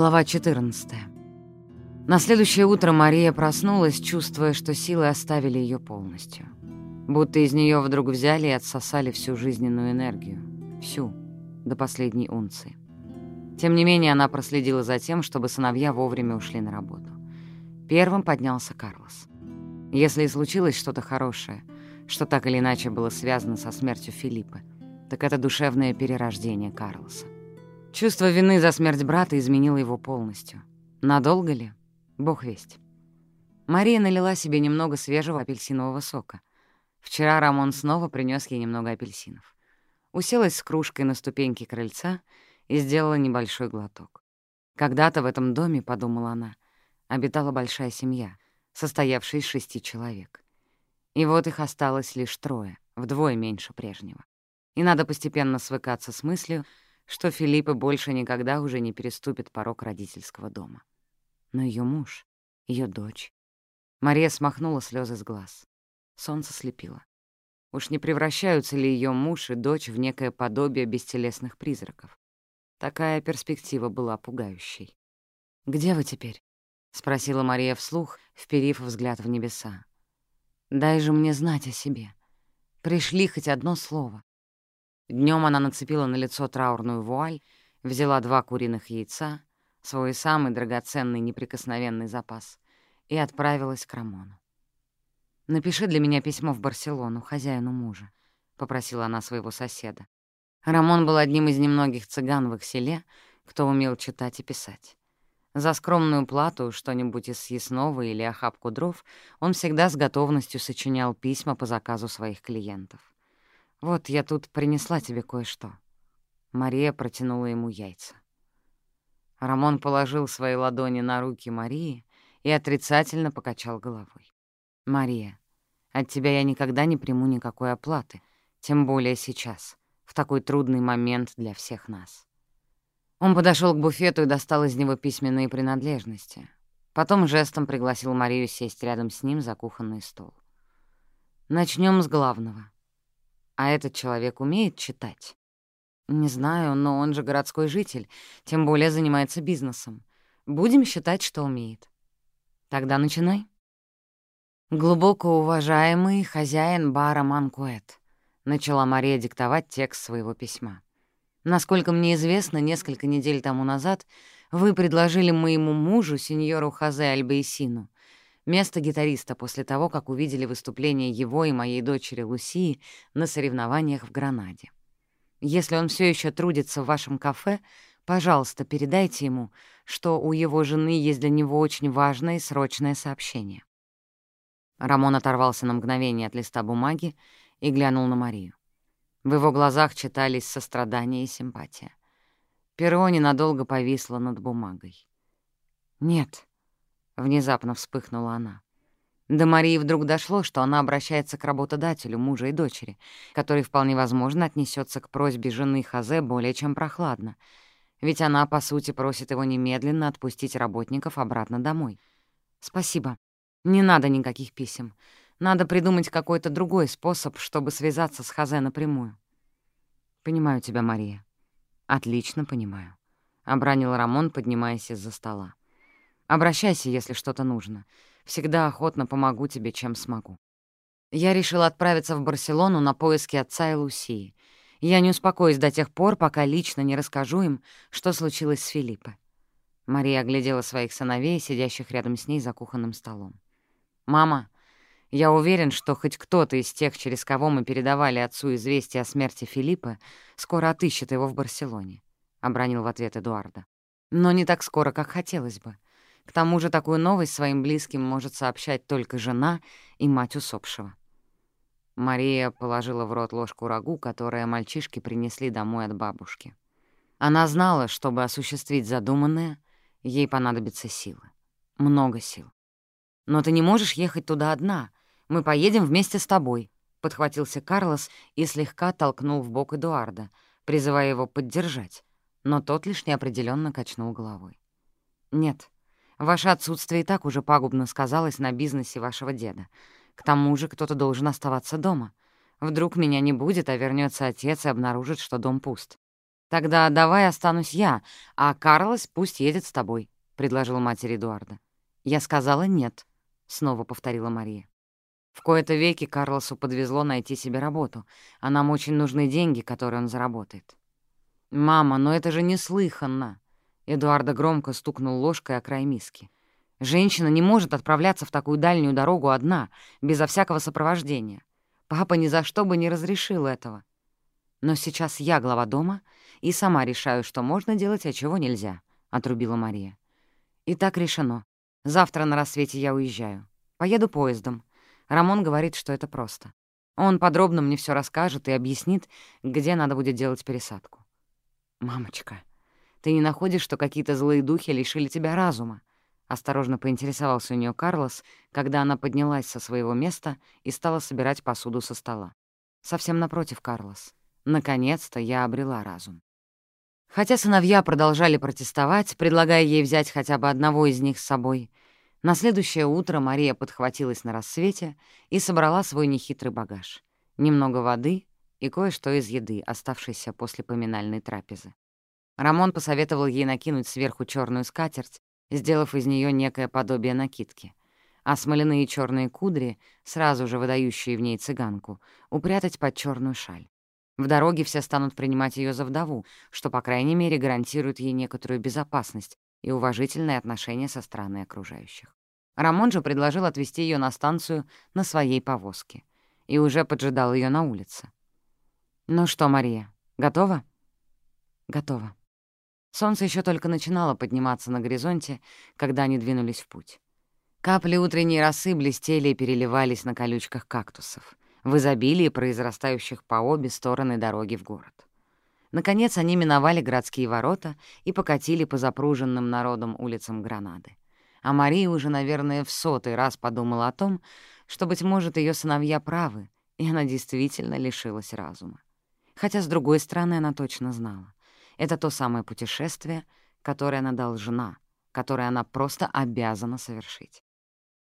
Глава 14. На следующее утро Мария проснулась, чувствуя, что силы оставили ее полностью. Будто из нее вдруг взяли и отсосали всю жизненную энергию. Всю, до последней унции. Тем не менее, она проследила за тем, чтобы сыновья вовремя ушли на работу. Первым поднялся Карлос. Если и случилось что-то хорошее, что так или иначе было связано со смертью Филиппа, так это душевное перерождение Карлоса. Чувство вины за смерть брата изменило его полностью. Надолго ли? Бог весть. Мария налила себе немного свежего апельсинового сока. Вчера Рамон снова принес ей немного апельсинов. Уселась с кружкой на ступеньке крыльца и сделала небольшой глоток. Когда-то в этом доме, подумала она, обитала большая семья, состоявшая из шести человек. И вот их осталось лишь трое, вдвое меньше прежнего. И надо постепенно свыкаться с мыслью, что Филиппа больше никогда уже не переступит порог родительского дома. Но ее муж, ее дочь... Мария смахнула слезы с глаз. Солнце слепило. Уж не превращаются ли ее муж и дочь в некое подобие бестелесных призраков? Такая перспектива была пугающей. «Где вы теперь?» — спросила Мария вслух, вперив взгляд в небеса. «Дай же мне знать о себе. Пришли хоть одно слово. Днем она нацепила на лицо траурную вуаль, взяла два куриных яйца, свой самый драгоценный неприкосновенный запас, и отправилась к Рамону. «Напиши для меня письмо в Барселону, хозяину мужа», — попросила она своего соседа. Рамон был одним из немногих цыган в их селе, кто умел читать и писать. За скромную плату, что-нибудь из съестного или охапку дров, он всегда с готовностью сочинял письма по заказу своих клиентов. «Вот я тут принесла тебе кое-что». Мария протянула ему яйца. Рамон положил свои ладони на руки Марии и отрицательно покачал головой. «Мария, от тебя я никогда не приму никакой оплаты, тем более сейчас, в такой трудный момент для всех нас». Он подошел к буфету и достал из него письменные принадлежности. Потом жестом пригласил Марию сесть рядом с ним за кухонный стол. Начнем с главного. А этот человек умеет читать? Не знаю, но он же городской житель, тем более занимается бизнесом. Будем считать, что умеет. Тогда начинай. Глубоко уважаемый хозяин бара Манкуэт, начала Мария диктовать текст своего письма. Насколько мне известно, несколько недель тому назад вы предложили моему мужу, сеньору Хазе Альбейсину, место гитариста после того, как увидели выступление его и моей дочери Лусии на соревнованиях в Гранаде. Если он все еще трудится в вашем кафе, пожалуйста, передайте ему, что у его жены есть для него очень важное и срочное сообщение». Рамон оторвался на мгновение от листа бумаги и глянул на Марию. В его глазах читались сострадание и симпатия. Перо ненадолго повисло над бумагой. «Нет», Внезапно вспыхнула она. До Марии вдруг дошло, что она обращается к работодателю, мужа и дочери, который вполне возможно отнесется к просьбе жены Хазе более чем прохладно. Ведь она, по сути, просит его немедленно отпустить работников обратно домой. «Спасибо. Не надо никаких писем. Надо придумать какой-то другой способ, чтобы связаться с Хазе напрямую». «Понимаю тебя, Мария». «Отлично понимаю», — обронил Рамон, поднимаясь из-за стола. Обращайся, если что-то нужно. Всегда охотно помогу тебе, чем смогу. Я решила отправиться в Барселону на поиски отца и Лусии. Я не успокоюсь до тех пор, пока лично не расскажу им, что случилось с Филиппо. Мария оглядела своих сыновей, сидящих рядом с ней за кухонным столом. «Мама, я уверен, что хоть кто-то из тех, через кого мы передавали отцу известие о смерти Филиппа, скоро отыщет его в Барселоне», — обронил в ответ Эдуарда. «Но не так скоро, как хотелось бы. К тому же такую новость своим близким может сообщать только жена и мать усопшего. Мария положила в рот ложку рагу, которое мальчишки принесли домой от бабушки. Она знала, чтобы осуществить задуманное, ей понадобится силы. Много сил. «Но ты не можешь ехать туда одна. Мы поедем вместе с тобой», — подхватился Карлос и слегка толкнул в бок Эдуарда, призывая его поддержать, но тот лишь неопределенно качнул головой. «Нет, Ваше отсутствие и так уже пагубно сказалось на бизнесе вашего деда. К тому же кто-то должен оставаться дома. Вдруг меня не будет, а вернется отец и обнаружит, что дом пуст. «Тогда давай останусь я, а Карлос пусть едет с тобой», — предложила матерь Эдуарда. «Я сказала нет», — снова повторила Мария. В кои-то веки Карлосу подвезло найти себе работу, а нам очень нужны деньги, которые он заработает. «Мама, но это же неслыханно!» Эдуарда громко стукнул ложкой о край миски. «Женщина не может отправляться в такую дальнюю дорогу одна, безо всякого сопровождения. Папа ни за что бы не разрешил этого. Но сейчас я глава дома и сама решаю, что можно делать, а чего нельзя», — отрубила Мария. «И так решено. Завтра на рассвете я уезжаю. Поеду поездом. Рамон говорит, что это просто. Он подробно мне все расскажет и объяснит, где надо будет делать пересадку. «Мамочка, ты не находишь, что какие-то злые духи лишили тебя разума?» Осторожно поинтересовался у нее Карлос, когда она поднялась со своего места и стала собирать посуду со стола. Совсем напротив, Карлос. Наконец-то я обрела разум. Хотя сыновья продолжали протестовать, предлагая ей взять хотя бы одного из них с собой, на следующее утро Мария подхватилась на рассвете и собрала свой нехитрый багаж. Немного воды и кое-что из еды, оставшейся после поминальной трапезы. Рамон посоветовал ей накинуть сверху черную скатерть, сделав из нее некое подобие накидки, а смоляные черные кудри, сразу же выдающие в ней цыганку, упрятать под черную шаль. В дороге все станут принимать ее за вдову, что, по крайней мере, гарантирует ей некоторую безопасность и уважительное отношение со стороны окружающих. Рамон же предложил отвезти ее на станцию на своей повозке и уже поджидал ее на улице. «Ну что, Мария, готова?» «Готова». Солнце еще только начинало подниматься на горизонте, когда они двинулись в путь. Капли утренней росы блестели и переливались на колючках кактусов в изобилии произрастающих по обе стороны дороги в город. Наконец они миновали городские ворота и покатили по запруженным народом улицам Гранады. А Мария уже, наверное, в сотый раз подумала о том, что, быть может, ее сыновья правы, и она действительно лишилась разума. Хотя, с другой стороны, она точно знала. Это то самое путешествие, которое она должна, которое она просто обязана совершить.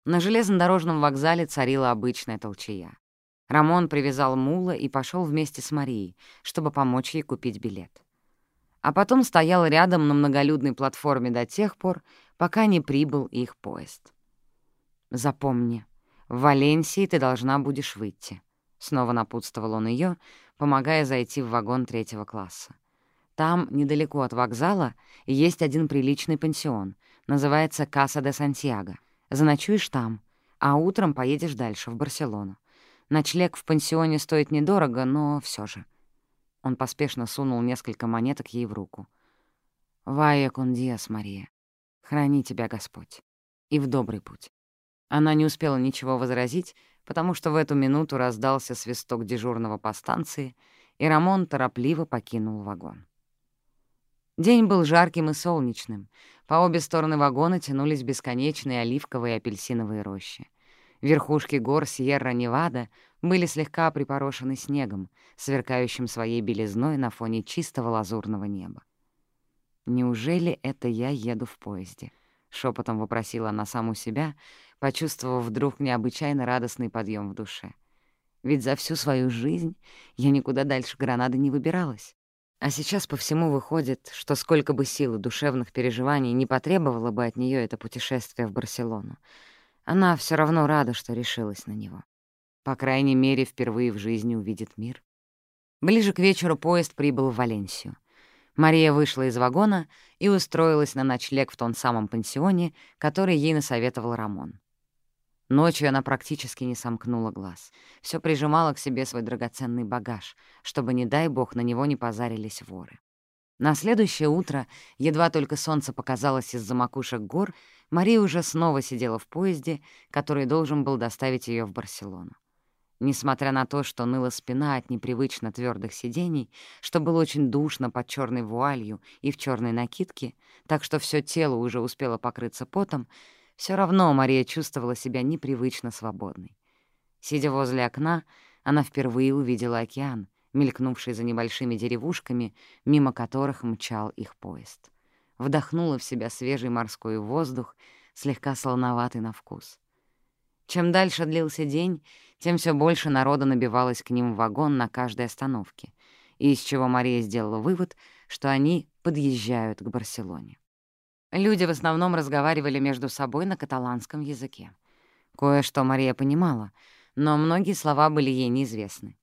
На железнодорожном вокзале царила обычная толчая. Рамон привязал мула и пошел вместе с Марией, чтобы помочь ей купить билет. А потом стоял рядом на многолюдной платформе до тех пор, пока не прибыл их поезд. «Запомни, в Валенсии ты должна будешь выйти», — снова напутствовал он ее, помогая зайти в вагон третьего класса. «Там, недалеко от вокзала, есть один приличный пансион, называется Каса де Сантьяго. Заночуешь там, а утром поедешь дальше, в Барселону. Ночлег в пансионе стоит недорого, но все же. Он поспешно сунул несколько монеток ей в руку. «Вая кундиас, Мария. Храни тебя Господь. И в добрый путь». Она не успела ничего возразить, потому что в эту минуту раздался свисток дежурного по станции, и Рамон торопливо покинул вагон. День был жарким и солнечным. По обе стороны вагона тянулись бесконечные оливковые и апельсиновые рощи. Верхушки гор Сьерра-Невада были слегка припорошены снегом, сверкающим своей белизной на фоне чистого лазурного неба. «Неужели это я еду в поезде?» — шепотом вопросила она саму себя, почувствовав вдруг необычайно радостный подъем в душе. «Ведь за всю свою жизнь я никуда дальше Гранады не выбиралась. А сейчас по всему выходит, что сколько бы сил и душевных переживаний не потребовало бы от нее это путешествие в Барселону, она все равно рада, что решилась на него. По крайней мере, впервые в жизни увидит мир. Ближе к вечеру поезд прибыл в Валенсию. Мария вышла из вагона и устроилась на ночлег в том самом пансионе, который ей насоветовал Рамон. Ночью она практически не сомкнула глаз. Все прижимала к себе свой драгоценный багаж, чтобы, не дай бог, на него не позарились воры. На следующее утро, едва только солнце показалось из-за макушек гор, Мария уже снова сидела в поезде, который должен был доставить ее в Барселону. Несмотря на то, что ныла спина от непривычно твердых сидений, что было очень душно под черной вуалью и в черной накидке, так что все тело уже успело покрыться потом, все равно Мария чувствовала себя непривычно свободной. Сидя возле окна, она впервые увидела океан, мелькнувший за небольшими деревушками, мимо которых мчал их поезд вдохнула в себя свежий морской воздух, слегка солоноватый на вкус. Чем дальше длился день, тем все больше народа набивалось к ним в вагон на каждой остановке, из чего Мария сделала вывод, что они подъезжают к Барселоне. Люди в основном разговаривали между собой на каталанском языке. Кое-что Мария понимала, но многие слова были ей неизвестны.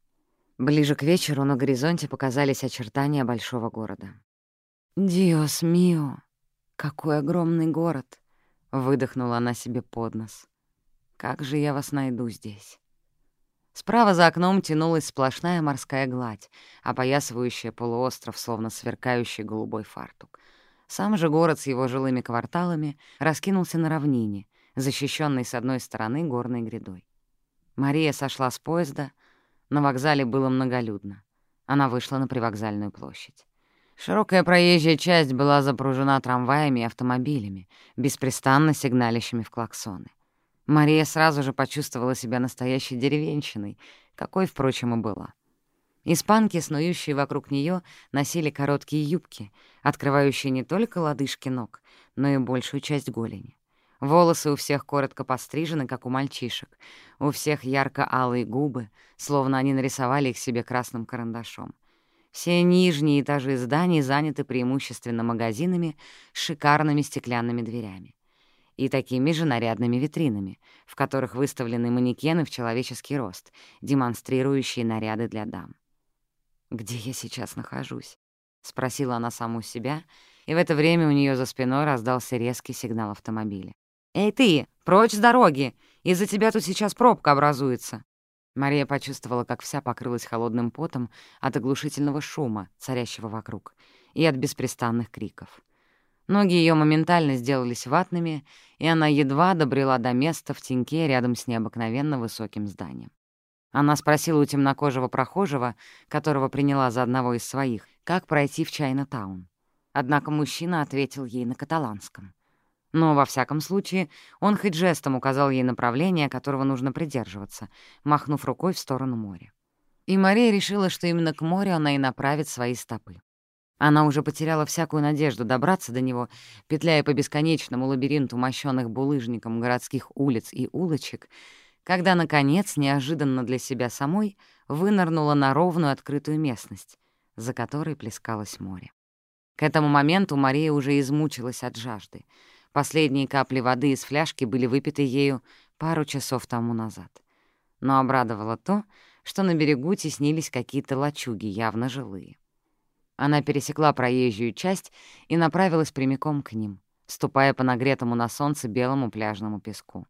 Ближе к вечеру на горизонте показались очертания большого города. «Диос мио! Какой огромный город!» — выдохнула она себе под нос. «Как же я вас найду здесь?» Справа за окном тянулась сплошная морская гладь, опоясывающая полуостров, словно сверкающий голубой фартук. Сам же город с его жилыми кварталами раскинулся на равнине, защищенной с одной стороны горной грядой. Мария сошла с поезда, на вокзале было многолюдно. Она вышла на привокзальную площадь. Широкая проезжая часть была запружена трамваями и автомобилями, беспрестанно сигналящими в клаксоны. Мария сразу же почувствовала себя настоящей деревенщиной, какой, впрочем, и была. Испанки, снующие вокруг нее, носили короткие юбки, открывающие не только лодыжки ног, но и большую часть голени. Волосы у всех коротко пострижены, как у мальчишек. У всех ярко-алые губы, словно они нарисовали их себе красным карандашом. Все нижние этажи зданий заняты преимущественно магазинами с шикарными стеклянными дверями и такими же нарядными витринами, в которых выставлены манекены в человеческий рост, демонстрирующие наряды для дам. «Где я сейчас нахожусь?» — спросила она саму себя, и в это время у нее за спиной раздался резкий сигнал автомобиля. «Эй ты, прочь с дороги! Из-за тебя тут сейчас пробка образуется!» Мария почувствовала, как вся покрылась холодным потом от оглушительного шума, царящего вокруг, и от беспрестанных криков. Ноги ее моментально сделались ватными, и она едва добрела до места в теньке рядом с необыкновенно высоким зданием. Она спросила у темнокожего прохожего, которого приняла за одного из своих, как пройти в Чайна-таун. Однако мужчина ответил ей на каталанском. Но, во всяком случае, он хоть жестом указал ей направление, которого нужно придерживаться, махнув рукой в сторону моря. И Мария решила, что именно к морю она и направит свои стопы. Она уже потеряла всякую надежду добраться до него, петляя по бесконечному лабиринту мощёных булыжником городских улиц и улочек, когда, наконец, неожиданно для себя самой, вынырнула на ровную открытую местность, за которой плескалось море. К этому моменту Мария уже измучилась от жажды. Последние капли воды из фляжки были выпиты ею пару часов тому назад. Но обрадовало то, что на берегу теснились какие-то лачуги, явно жилые. Она пересекла проезжую часть и направилась прямиком к ним, ступая по нагретому на солнце белому пляжному песку.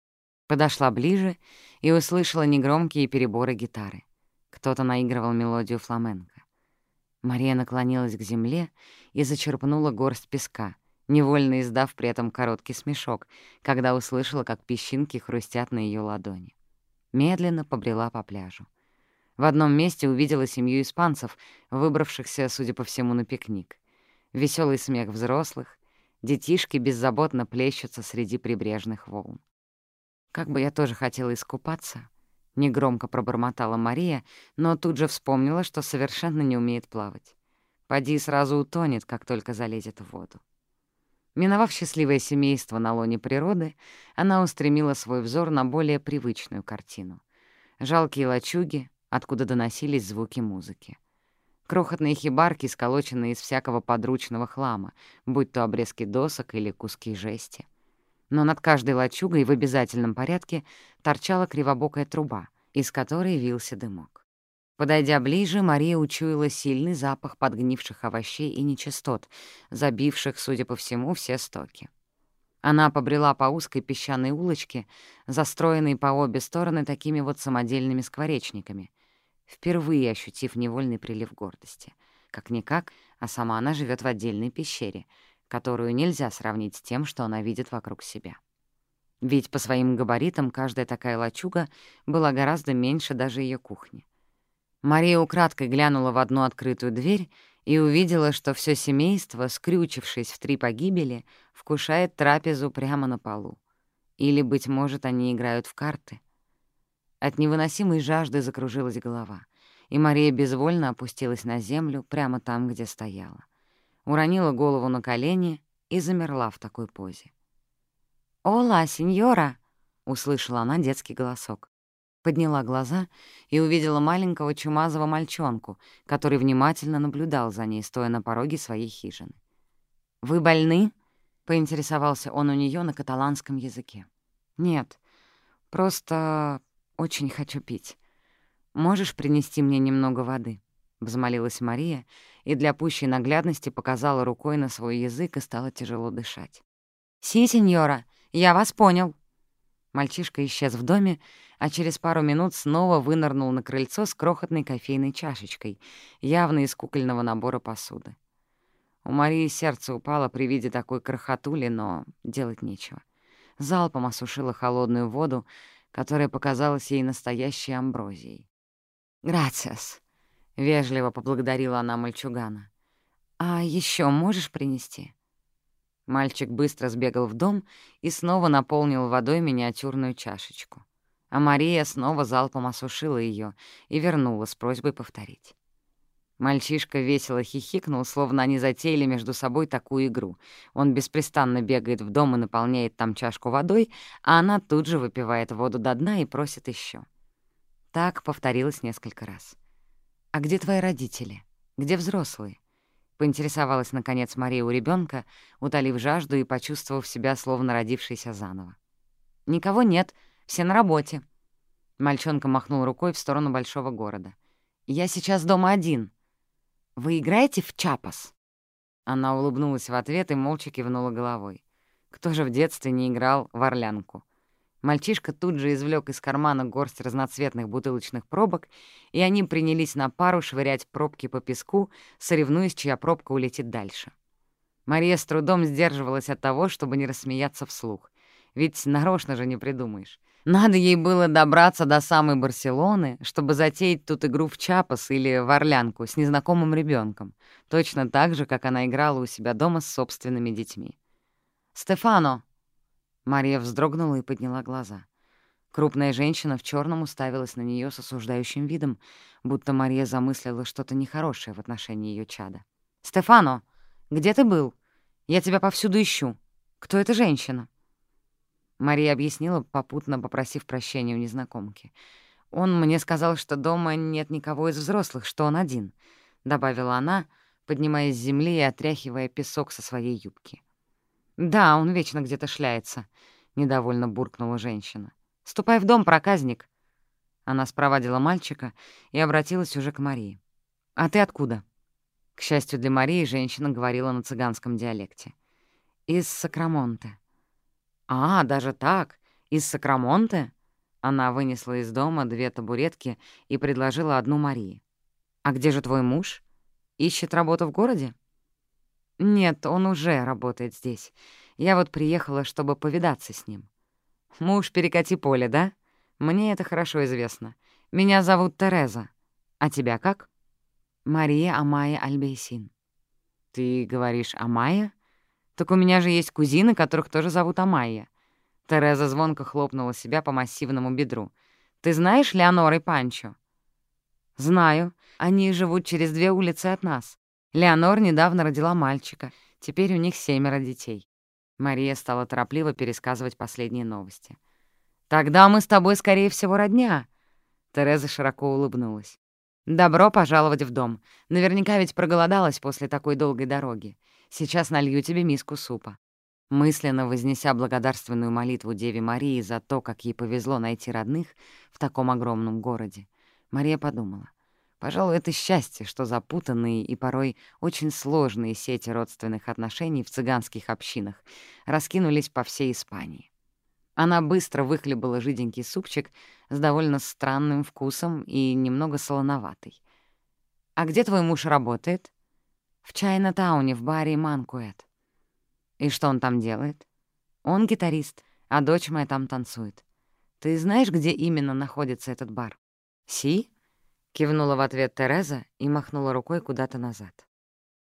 Подошла ближе и услышала негромкие переборы гитары. Кто-то наигрывал мелодию фламенко. Мария наклонилась к земле и зачерпнула горсть песка, невольно издав при этом короткий смешок, когда услышала, как песчинки хрустят на ее ладони. Медленно побрела по пляжу. В одном месте увидела семью испанцев, выбравшихся, судя по всему, на пикник. Веселый смех взрослых, детишки беззаботно плещутся среди прибрежных волн. «Как бы я тоже хотела искупаться», — негромко пробормотала Мария, но тут же вспомнила, что совершенно не умеет плавать. Поди сразу утонет, как только залезет в воду. Миновав счастливое семейство на лоне природы, она устремила свой взор на более привычную картину. Жалкие лачуги, откуда доносились звуки музыки. Крохотные хибарки, сколоченные из всякого подручного хлама, будь то обрезки досок или куски жести. Но над каждой лачугой в обязательном порядке торчала кривобокая труба, из которой вился дымок. Подойдя ближе, Мария учуяла сильный запах подгнивших овощей и нечистот, забивших, судя по всему, все стоки. Она побрела по узкой песчаной улочке, застроенной по обе стороны такими вот самодельными скворечниками, впервые ощутив невольный прилив гордости. Как-никак, а сама она живет в отдельной пещере, которую нельзя сравнить с тем, что она видит вокруг себя. Ведь по своим габаритам каждая такая лачуга была гораздо меньше даже ее кухни. Мария украдкой глянула в одну открытую дверь и увидела, что все семейство, скрючившись в три погибели, вкушает трапезу прямо на полу. Или, быть может, они играют в карты. От невыносимой жажды закружилась голова, и Мария безвольно опустилась на землю прямо там, где стояла. Уронила голову на колени и замерла в такой позе. «Ола, сеньора!» — услышала она детский голосок. Подняла глаза и увидела маленького чумазого мальчонку, который внимательно наблюдал за ней, стоя на пороге своей хижины. «Вы больны?» — поинтересовался он у нее на каталанском языке. «Нет, просто очень хочу пить. Можешь принести мне немного воды?» — взмолилась Мария и для пущей наглядности показала рукой на свой язык и стала тяжело дышать. «Си, сеньора, я вас понял». Мальчишка исчез в доме, а через пару минут снова вынырнул на крыльцо с крохотной кофейной чашечкой, явно из кукольного набора посуды. У Марии сердце упало при виде такой крохотули, но делать нечего. Залпом осушила холодную воду, которая показалась ей настоящей амброзией. «Грациас», — вежливо поблагодарила она мальчугана. «А еще можешь принести?» Мальчик быстро сбегал в дом и снова наполнил водой миниатюрную чашечку. А Мария снова залпом осушила ее и вернула с просьбой повторить. Мальчишка весело хихикнул, словно они затеяли между собой такую игру. Он беспрестанно бегает в дом и наполняет там чашку водой, а она тут же выпивает воду до дна и просит еще. Так повторилось несколько раз. «А где твои родители? Где взрослые?» Поинтересовалась, наконец, Мария у ребенка, утолив жажду и почувствовав себя, словно родившейся заново. «Никого нет, все на работе». Мальчонка махнул рукой в сторону большого города. «Я сейчас дома один», «Вы играете в чапас?» Она улыбнулась в ответ и молча кивнула головой. Кто же в детстве не играл в орлянку? Мальчишка тут же извлек из кармана горсть разноцветных бутылочных пробок, и они принялись на пару швырять пробки по песку, соревнуясь, чья пробка улетит дальше. Мария с трудом сдерживалась от того, чтобы не рассмеяться вслух. Ведь нарочно же не придумаешь. Надо ей было добраться до самой Барселоны, чтобы затеять тут игру в чапас или в орлянку с незнакомым ребенком, точно так же, как она играла у себя дома с собственными детьми. «Стефано!» Мария вздрогнула и подняла глаза. Крупная женщина в черном уставилась на нее с осуждающим видом, будто Мария замыслила что-то нехорошее в отношении ее чада. «Стефано, где ты был? Я тебя повсюду ищу. Кто эта женщина?» Мария объяснила, попутно попросив прощения у незнакомки. «Он мне сказал, что дома нет никого из взрослых, что он один», — добавила она, поднимаясь с земли и отряхивая песок со своей юбки. «Да, он вечно где-то шляется», — недовольно буркнула женщина. «Ступай в дом, проказник». Она спровадила мальчика и обратилась уже к Марии. «А ты откуда?» К счастью для Марии, женщина говорила на цыганском диалекте. «Из Сакрамонте». «А, даже так? Из Сакрамонте?» Она вынесла из дома две табуретки и предложила одну Марии. «А где же твой муж? Ищет работу в городе?» «Нет, он уже работает здесь. Я вот приехала, чтобы повидаться с ним». «Муж перекати поле, да? Мне это хорошо известно. Меня зовут Тереза. А тебя как?» «Мария Амая Альбейсин». «Ты говоришь Амая?» Так у меня же есть кузины, которых тоже зовут Амайя. Тереза звонко хлопнула себя по массивному бедру. «Ты знаешь Леонор и Панчо?» «Знаю. Они живут через две улицы от нас. Леонор недавно родила мальчика. Теперь у них семеро детей». Мария стала торопливо пересказывать последние новости. «Тогда мы с тобой, скорее всего, родня». Тереза широко улыбнулась. «Добро пожаловать в дом. Наверняка ведь проголодалась после такой долгой дороги. Сейчас налью тебе миску супа». Мысленно вознеся благодарственную молитву Деве Марии за то, как ей повезло найти родных в таком огромном городе, Мария подумала. Пожалуй, это счастье, что запутанные и порой очень сложные сети родственных отношений в цыганских общинах раскинулись по всей Испании. Она быстро выхлебала жиденький супчик с довольно странным вкусом и немного солоноватый. «А где твой муж работает?» В Чайна-тауне, в баре Манкуэт. И что он там делает? Он гитарист, а дочь моя там танцует. Ты знаешь, где именно находится этот бар? Си? Кивнула в ответ Тереза и махнула рукой куда-то назад.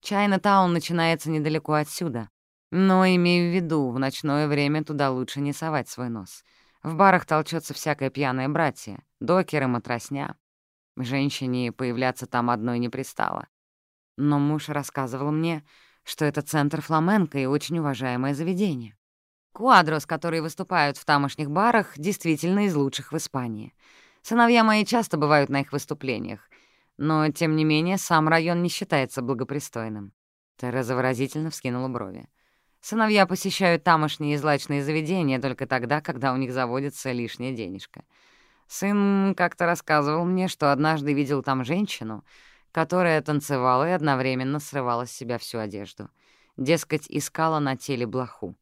Чайна-таун начинается недалеко отсюда. Но имею в виду, в ночное время туда лучше не совать свой нос. В барах толчется всякое пьяное братье, докеры, матросня. Женщине появляться там одной не пристало. Но муж рассказывал мне, что это центр фламенко и очень уважаемое заведение. Куадрос, которые выступают в тамошних барах, действительно из лучших в Испании. Сыновья мои часто бывают на их выступлениях, но, тем не менее, сам район не считается благопристойным». Тереза выразительно вскинула брови. «Сыновья посещают тамошние злачные заведения только тогда, когда у них заводится лишняя денежка. Сын как-то рассказывал мне, что однажды видел там женщину, которая танцевала и одновременно срывала с себя всю одежду. Дескать, искала на теле блоху.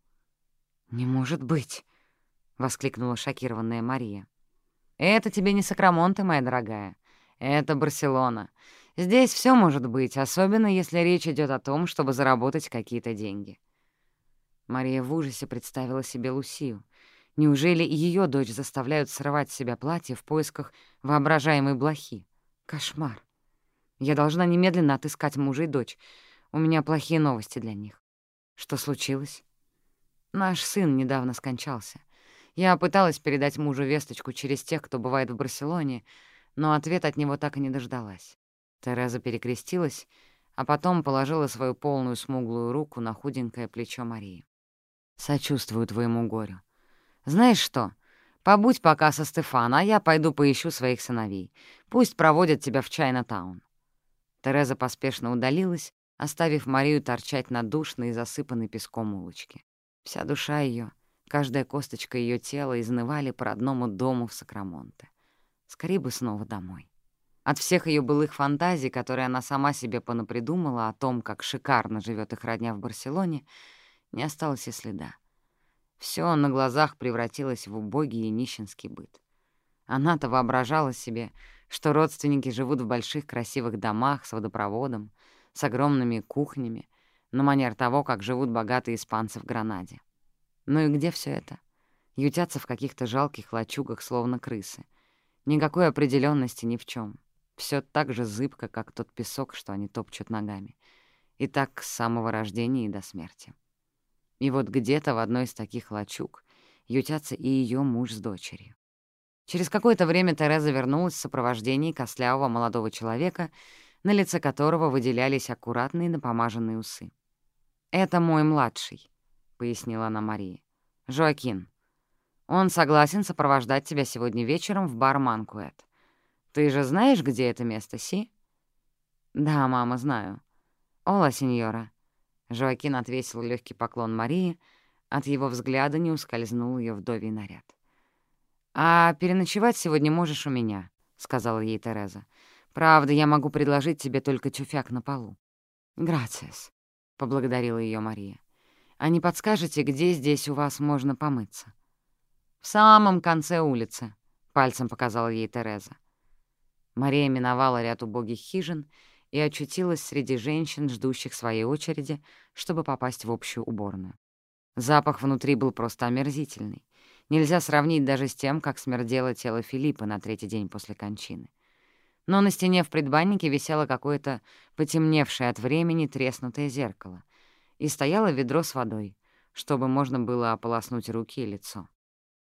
«Не может быть!» — воскликнула шокированная Мария. «Это тебе не Сакрамонте, моя дорогая. Это Барселона. Здесь все может быть, особенно если речь идет о том, чтобы заработать какие-то деньги». Мария в ужасе представила себе Лусию. Неужели её дочь заставляют срывать с себя платье в поисках воображаемой блохи? Кошмар. Я должна немедленно отыскать мужа и дочь. У меня плохие новости для них. Что случилось? Наш сын недавно скончался. Я пыталась передать мужу весточку через тех, кто бывает в Барселоне, но ответ от него так и не дождалась. Тереза перекрестилась, а потом положила свою полную смуглую руку на худенькое плечо Марии. «Сочувствую твоему горю. Знаешь что? Побудь пока со Стефана, а я пойду поищу своих сыновей. Пусть проводят тебя в Чайна-таун». Тереза поспешно удалилась, оставив Марию торчать на душной и засыпанной песком улочке. Вся душа ее, каждая косточка ее тела изнывали по родному дому в Сакрамонте. Скорее бы снова домой. От всех ее былых фантазий, которые она сама себе понапридумала о том, как шикарно живет их родня в Барселоне, не осталось и следа. Все на глазах превратилось в убогий и нищенский быт. Она-то воображала себе, что родственники живут в больших красивых домах с водопроводом, с огромными кухнями, на манер того, как живут богатые испанцы в Гранаде. Ну и где все это? Ютятся в каких-то жалких лачугах, словно крысы. Никакой определенности ни в чем. Все так же зыбко, как тот песок, что они топчут ногами. И так с самого рождения и до смерти. И вот где-то в одной из таких лачуг ютятся и ее муж с дочерью. Через какое-то время Тереза вернулась в сопровождении костлявого молодого человека, на лице которого выделялись аккуратные напомаженные усы. «Это мой младший», — пояснила она Марии. «Жоакин. Он согласен сопровождать тебя сегодня вечером в бар Манкуэт. Ты же знаешь, где это место, Си?» «Да, мама, знаю». «Ола, сеньора. Жоакин отвесил легкий поклон Марии, от его взгляда не ускользнул ее вдовий наряд. «А переночевать сегодня можешь у меня», — сказала ей Тереза. «Правда, я могу предложить тебе только тюфяк на полу». «Грациас», — поблагодарила ее Мария. «А не подскажете, где здесь у вас можно помыться?» «В самом конце улицы», — пальцем показала ей Тереза. Мария миновала ряд убогих хижин и очутилась среди женщин, ждущих своей очереди, чтобы попасть в общую уборную. Запах внутри был просто омерзительный. Нельзя сравнить даже с тем, как смердело тело Филиппа на третий день после кончины. Но на стене в предбаннике висело какое-то потемневшее от времени треснутое зеркало, и стояло ведро с водой, чтобы можно было ополоснуть руки и лицо.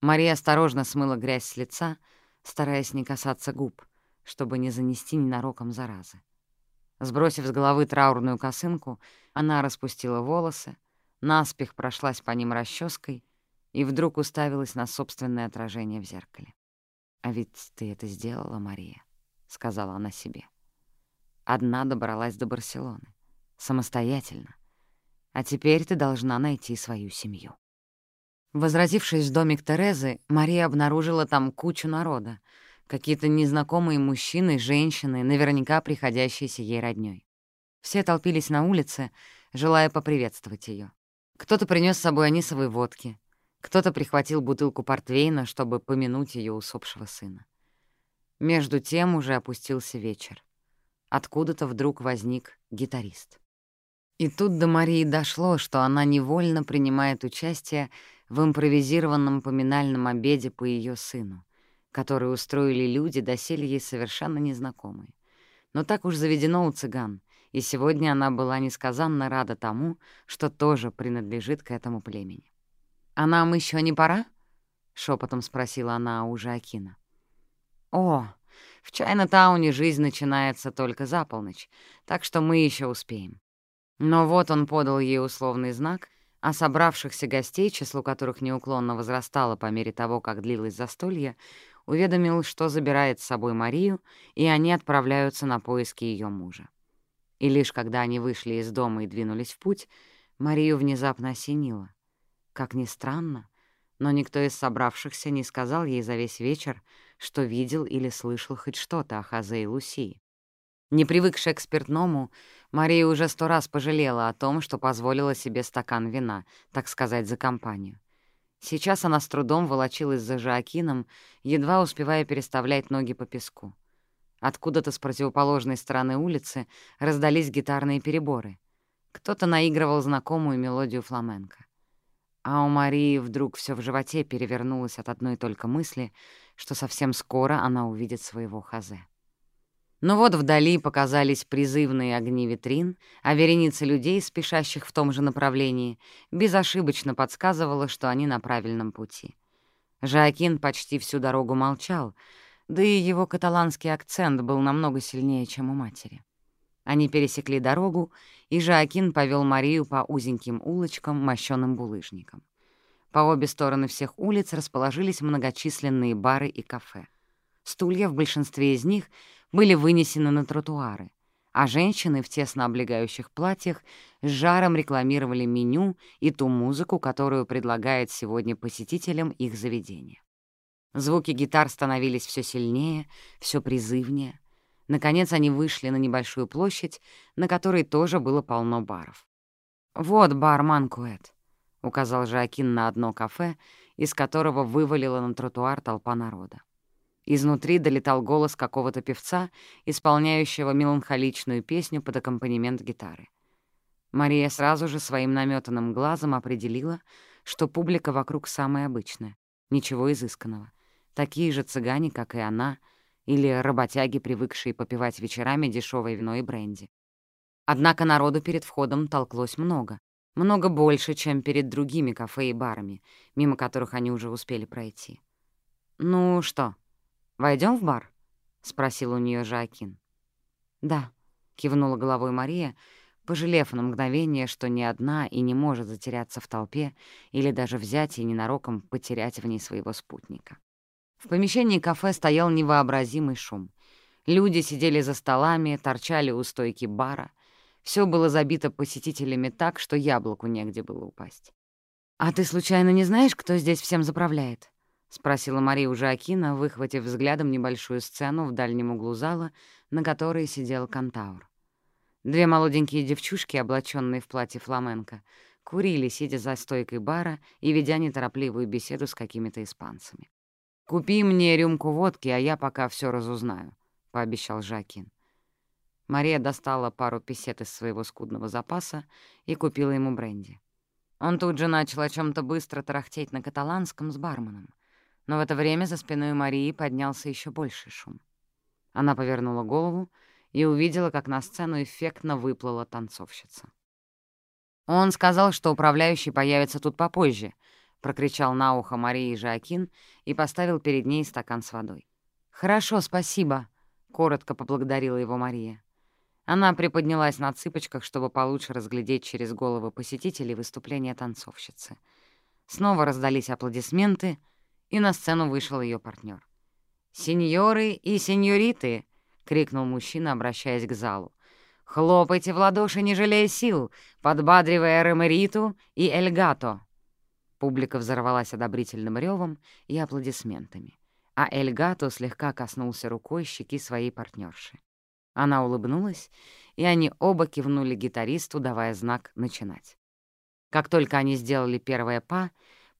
Мария осторожно смыла грязь с лица, стараясь не касаться губ, чтобы не занести ненароком заразы. Сбросив с головы траурную косынку, она распустила волосы, наспех прошлась по ним расческой и вдруг уставилась на собственное отражение в зеркале. «А ведь ты это сделала, Мария», — сказала она себе. «Одна добралась до Барселоны, самостоятельно. А теперь ты должна найти свою семью». Возвратившись в домик Терезы, Мария обнаружила там кучу народа, Какие-то незнакомые мужчины, женщины, наверняка приходящиеся ей роднёй. Все толпились на улице, желая поприветствовать ее. Кто-то принес с собой анисовой водки, кто-то прихватил бутылку портвейна, чтобы помянуть ее усопшего сына. Между тем уже опустился вечер. Откуда-то вдруг возник гитарист. И тут до Марии дошло, что она невольно принимает участие в импровизированном поминальном обеде по ее сыну которые устроили люди, доселе ей совершенно незнакомые. Но так уж заведено у цыган, и сегодня она была несказанно рада тому, что тоже принадлежит к этому племени. «А нам еще не пора?» — шепотом спросила она у Жакина. «О, в Чайна-тауне жизнь начинается только за полночь, так что мы еще успеем». Но вот он подал ей условный знак, а собравшихся гостей, число которых неуклонно возрастало по мере того, как длилось застолье, уведомил, что забирает с собой Марию, и они отправляются на поиски ее мужа. И лишь когда они вышли из дома и двинулись в путь, Марию внезапно осенило. Как ни странно, но никто из собравшихся не сказал ей за весь вечер, что видел или слышал хоть что-то о Хазе и Лусии. Не привыкшая к спиртному, Мария уже сто раз пожалела о том, что позволила себе стакан вина, так сказать, за компанию. Сейчас она с трудом волочилась за Жоакином, едва успевая переставлять ноги по песку. Откуда-то с противоположной стороны улицы раздались гитарные переборы. Кто-то наигрывал знакомую мелодию фламенко. А у Марии вдруг все в животе перевернулось от одной только мысли, что совсем скоро она увидит своего хазе. Но вот вдали показались призывные огни витрин, а вереница людей, спешащих в том же направлении, безошибочно подсказывала, что они на правильном пути. Жакин почти всю дорогу молчал, да и его каталанский акцент был намного сильнее, чем у матери. Они пересекли дорогу, и Жакин повел Марию по узеньким улочкам, мощёным булыжником. По обе стороны всех улиц расположились многочисленные бары и кафе. Стулья в большинстве из них были вынесены на тротуары, а женщины в тесно облегающих платьях с жаром рекламировали меню и ту музыку, которую предлагает сегодня посетителям их заведения. Звуки гитар становились все сильнее, все призывнее. Наконец они вышли на небольшую площадь, на которой тоже было полно баров. «Вот бар Манкуэт», — указал Жакин на одно кафе, из которого вывалила на тротуар толпа народа. Изнутри долетал голос какого-то певца, исполняющего меланхоличную песню под аккомпанемент гитары. Мария сразу же своим наметанным глазом определила, что публика вокруг самая обычная, ничего изысканного. Такие же цыгане, как и она, или работяги, привыкшие попивать вечерами дешевое вино и бренди. Однако народу перед входом толклось много, много больше, чем перед другими кафе и барами, мимо которых они уже успели пройти. «Ну что, Войдем в бар?» — спросил у нее Жакин. «Да», — кивнула головой Мария, пожалев на мгновение, что ни одна и не может затеряться в толпе или даже взять и ненароком потерять в ней своего спутника. В помещении кафе стоял невообразимый шум. Люди сидели за столами, торчали у стойки бара. Все было забито посетителями так, что яблоку негде было упасть. «А ты случайно не знаешь, кто здесь всем заправляет?» — спросила Мария у Жоакина, выхватив взглядом небольшую сцену в дальнем углу зала, на которой сидел кантаур. Две молоденькие девчушки, облаченные в платье фламенко, курили, сидя за стойкой бара и ведя неторопливую беседу с какими-то испанцами. «Купи мне рюмку водки, а я пока все разузнаю», — пообещал Жакин. Мария достала пару песет из своего скудного запаса и купила ему бренди. Он тут же начал о чем то быстро тарахтеть на каталанском с барменом — но в это время за спиной Марии поднялся еще больший шум. Она повернула голову и увидела, как на сцену эффектно выплыла танцовщица. «Он сказал, что управляющий появится тут попозже», — прокричал на ухо Марии Жакин и поставил перед ней стакан с водой. «Хорошо, спасибо», — коротко поблагодарила его Мария. Она приподнялась на цыпочках, чтобы получше разглядеть через головы посетителей выступление танцовщицы. Снова раздались аплодисменты — и на сцену вышел ее партнер. «Сеньоры и сеньориты!» — крикнул мужчина, обращаясь к залу. «Хлопайте в ладоши, не жалея сил, подбадривая Ремериту и Эльгато!» Публика взорвалась одобрительным ревом и аплодисментами, а Эльгато слегка коснулся рукой щеки своей партнерши. Она улыбнулась, и они оба кивнули гитаристу, давая знак начинать. Как только они сделали первое «па»,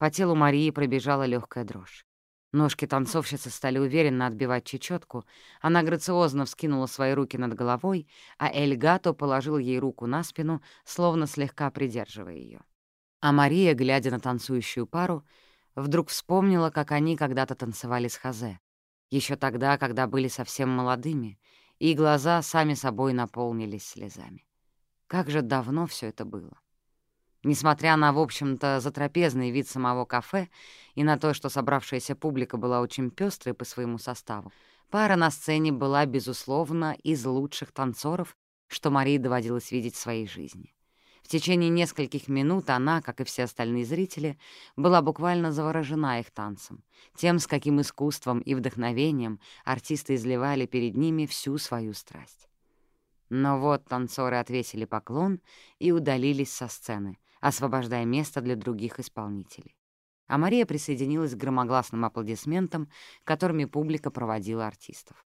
по телу Марии пробежала легкая дрожь. Ножки танцовщицы стали уверенно отбивать чечетку, она грациозно вскинула свои руки над головой, а Эльгато положил ей руку на спину, словно слегка придерживая ее. А Мария, глядя на танцующую пару, вдруг вспомнила, как они когда-то танцевали с Хазе, еще тогда, когда были совсем молодыми, и глаза сами собой наполнились слезами. Как же давно все это было. Несмотря на, в общем-то, затрапезный вид самого кафе и на то, что собравшаяся публика была очень пестрой по своему составу, пара на сцене была, безусловно, из лучших танцоров, что Марии доводилось видеть в своей жизни. В течение нескольких минут она, как и все остальные зрители, была буквально заворожена их танцем, тем, с каким искусством и вдохновением артисты изливали перед ними всю свою страсть. Но вот танцоры отвесили поклон и удалились со сцены, освобождая место для других исполнителей. А Мария присоединилась к громогласным аплодисментам, которыми публика проводила артистов.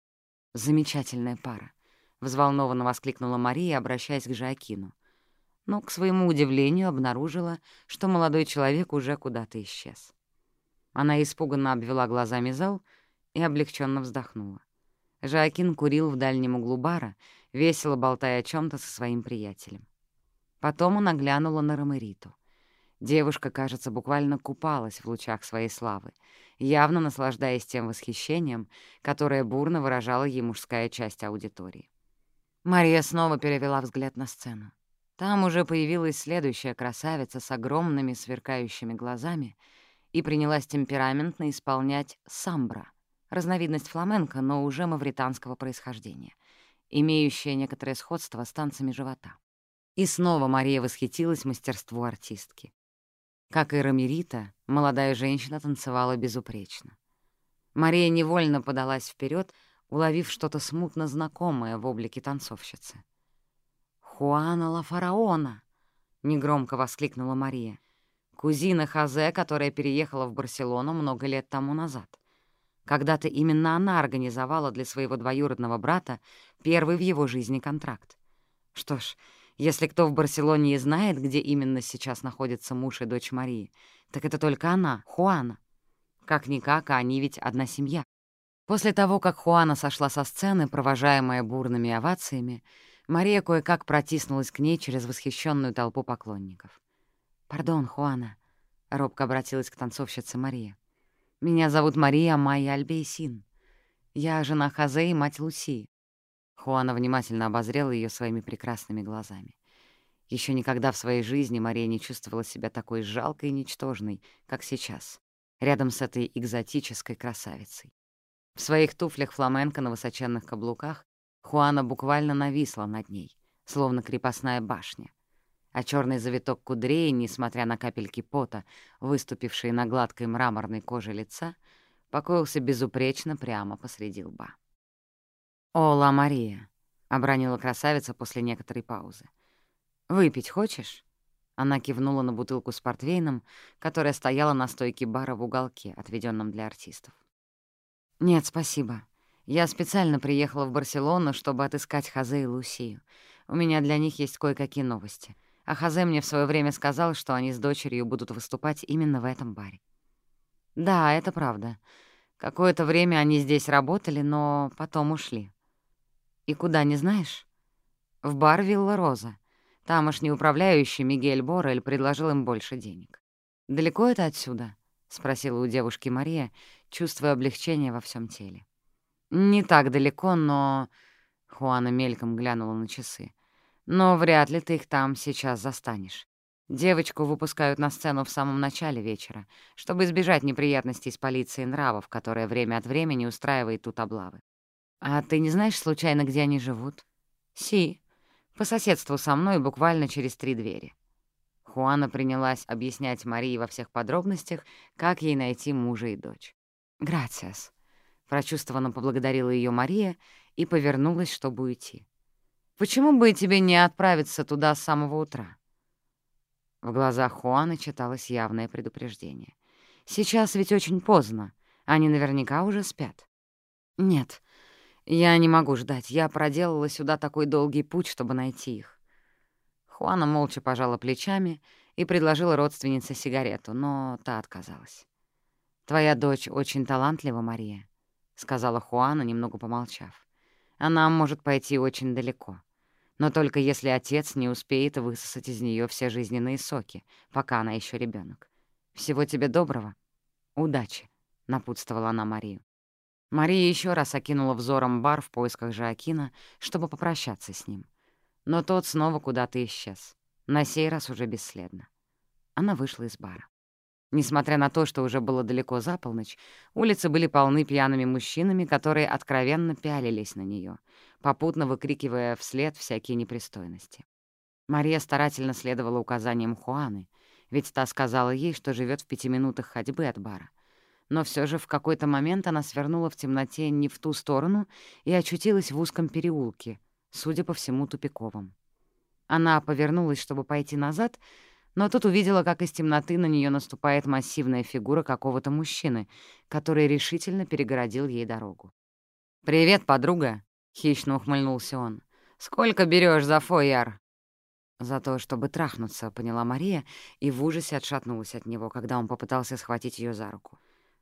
«Замечательная пара», — взволнованно воскликнула Мария, обращаясь к Жакину но, к своему удивлению, обнаружила, что молодой человек уже куда-то исчез. Она испуганно обвела глазами зал и облегченно вздохнула. Жакин курил в дальнем углу бара, весело болтая о чем то со своим приятелем. Потом она глянула на Ромериту. Девушка, кажется, буквально купалась в лучах своей славы, явно наслаждаясь тем восхищением, которое бурно выражала ей мужская часть аудитории. Мария снова перевела взгляд на сцену. Там уже появилась следующая красавица с огромными сверкающими глазами и принялась темпераментно исполнять самбра, разновидность фламенко, но уже мавританского происхождения, имеющая некоторое сходство с танцами живота. И снова Мария восхитилась мастерству артистки. Как и Рамирита, молодая женщина танцевала безупречно. Мария невольно подалась вперед, уловив что-то смутно знакомое в облике танцовщицы. «Хуана Ла Фараона!» — негромко воскликнула Мария. Кузина Хазе, которая переехала в Барселону много лет тому назад. Когда-то именно она организовала для своего двоюродного брата первый в его жизни контракт. Что ж, если кто в Барселоне и знает, где именно сейчас находится муж и дочь Марии, так это только она, Хуана. Как-никак, а они ведь одна семья. После того, как Хуана сошла со сцены, провожаемая бурными овациями, Мария кое-как протиснулась к ней через восхищенную толпу поклонников. «Пардон, Хуана», — робко обратилась к танцовщице Мария. «Меня зовут Мария Майя Альбейсин. Я жена Хазе и мать Луси». Хуана внимательно обозрела ее своими прекрасными глазами. Еще никогда в своей жизни Мария не чувствовала себя такой жалкой и ничтожной, как сейчас, рядом с этой экзотической красавицей. В своих туфлях фламенко на высоченных каблуках Хуана буквально нависла над ней, словно крепостная башня. А черный завиток кудрей, несмотря на капельки пота, выступившие на гладкой мраморной коже лица, покоился безупречно прямо посреди лба. «О, Ла Мария!» — обронила красавица после некоторой паузы. «Выпить хочешь?» Она кивнула на бутылку с портвейном, которая стояла на стойке бара в уголке, отведенном для артистов. «Нет, спасибо. Я специально приехала в Барселону, чтобы отыскать Хазе и Лусию. У меня для них есть кое-какие новости. А Хазе мне в свое время сказал, что они с дочерью будут выступать именно в этом баре. Да, это правда. Какое-то время они здесь работали, но потом ушли. И куда, не знаешь? В бар «Вилла Роза». Тамошний управляющий Мигель Борель предложил им больше денег. «Далеко это отсюда?» — спросила у девушки Мария, чувствуя облегчение во всем теле. «Не так далеко, но...» — Хуана мельком глянула на часы. «Но вряд ли ты их там сейчас застанешь. Девочку выпускают на сцену в самом начале вечера, чтобы избежать неприятностей с полицией нравов, которая время от времени устраивает тут облавы. А ты не знаешь случайно, где они живут?» «Си. По соседству со мной буквально через три двери». Хуана принялась объяснять Марии во всех подробностях, как ей найти мужа и дочь. «Грациас», Прочувствованно поблагодарила ее Мария и повернулась, чтобы уйти. «Почему бы тебе не отправиться туда с самого утра?» В глазах Хуаны читалось явное предупреждение. «Сейчас ведь очень поздно. Они наверняка уже спят». «Нет, я не могу ждать. Я проделала сюда такой долгий путь, чтобы найти их». Хуана молча пожала плечами и предложила родственнице сигарету, но та отказалась. «Твоя дочь очень талантлива, Мария. — сказала Хуана, немного помолчав. «Она может пойти очень далеко. Но только если отец не успеет высосать из нее все жизненные соки, пока она еще ребенок. Всего тебе доброго. Удачи», — напутствовала она Марию. Мария еще раз окинула взором бар в поисках Жоакина, чтобы попрощаться с ним. Но тот снова куда-то исчез. На сей раз уже бесследно. Она вышла из бара. Несмотря на то, что уже было далеко за полночь, улицы были полны пьяными мужчинами, которые откровенно пялились на нее, попутно выкрикивая вслед всякие непристойности. Мария старательно следовала указаниям Хуаны, ведь та сказала ей, что живет в пяти минутах ходьбы от бара. Но все же в какой-то момент она свернула в темноте не в ту сторону и очутилась в узком переулке, судя по всему, тупиковом. Она повернулась, чтобы пойти назад, но тут увидела, как из темноты на нее наступает массивная фигура какого-то мужчины, который решительно перегородил ей дорогу. «Привет, подруга!» — хищно ухмыльнулся он. «Сколько берешь за фойяр?» «За то, чтобы трахнуться», — поняла Мария, и в ужасе отшатнулась от него, когда он попытался схватить ее за руку.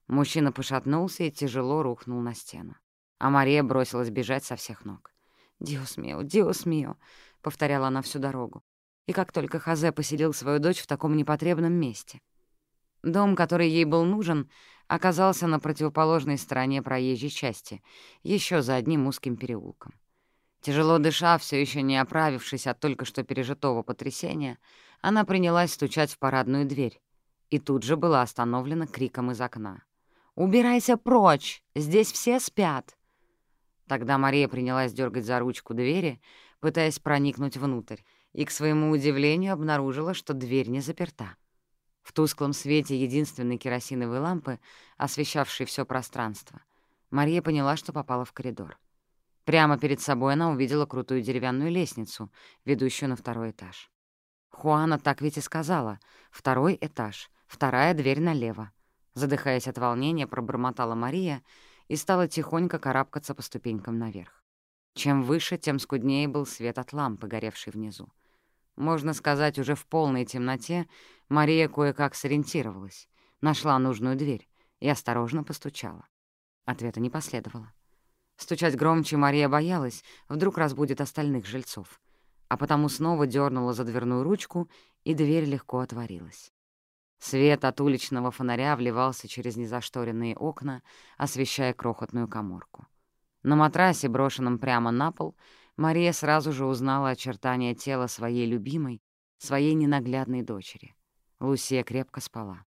Мужчина пошатнулся и тяжело рухнул на стену. А Мария бросилась бежать со всех ног. «Диос мио, диос мио», — повторяла она всю дорогу. И как только Хазе поселил свою дочь в таком непотребном месте. Дом, который ей был нужен, оказался на противоположной стороне проезжей части, еще за одним узким переулком. Тяжело дыша, все еще не оправившись от только что пережитого потрясения, она принялась стучать в парадную дверь и тут же была остановлена криком из окна. «Убирайся прочь! Здесь все спят!» Тогда Мария принялась дергать за ручку двери, пытаясь проникнуть внутрь, и, к своему удивлению, обнаружила, что дверь не заперта. В тусклом свете единственной керосиновой лампы, освещавшей все пространство, Мария поняла, что попала в коридор. Прямо перед собой она увидела крутую деревянную лестницу, ведущую на второй этаж. Хуана так ведь и сказала. Второй этаж, вторая дверь налево. Задыхаясь от волнения, пробормотала Мария и стала тихонько карабкаться по ступенькам наверх. Чем выше, тем скуднее был свет от лампы, горевшей внизу. Можно сказать, уже в полной темноте Мария кое-как сориентировалась, нашла нужную дверь и осторожно постучала. Ответа не последовало. Стучать громче Мария боялась, вдруг разбудит остальных жильцов, а потому снова дернула за дверную ручку, и дверь легко отворилась. Свет от уличного фонаря вливался через незашторенные окна, освещая крохотную коморку. На матрасе, брошенном прямо на пол, Мария сразу же узнала очертания тела своей любимой, своей ненаглядной дочери. Лусия крепко спала.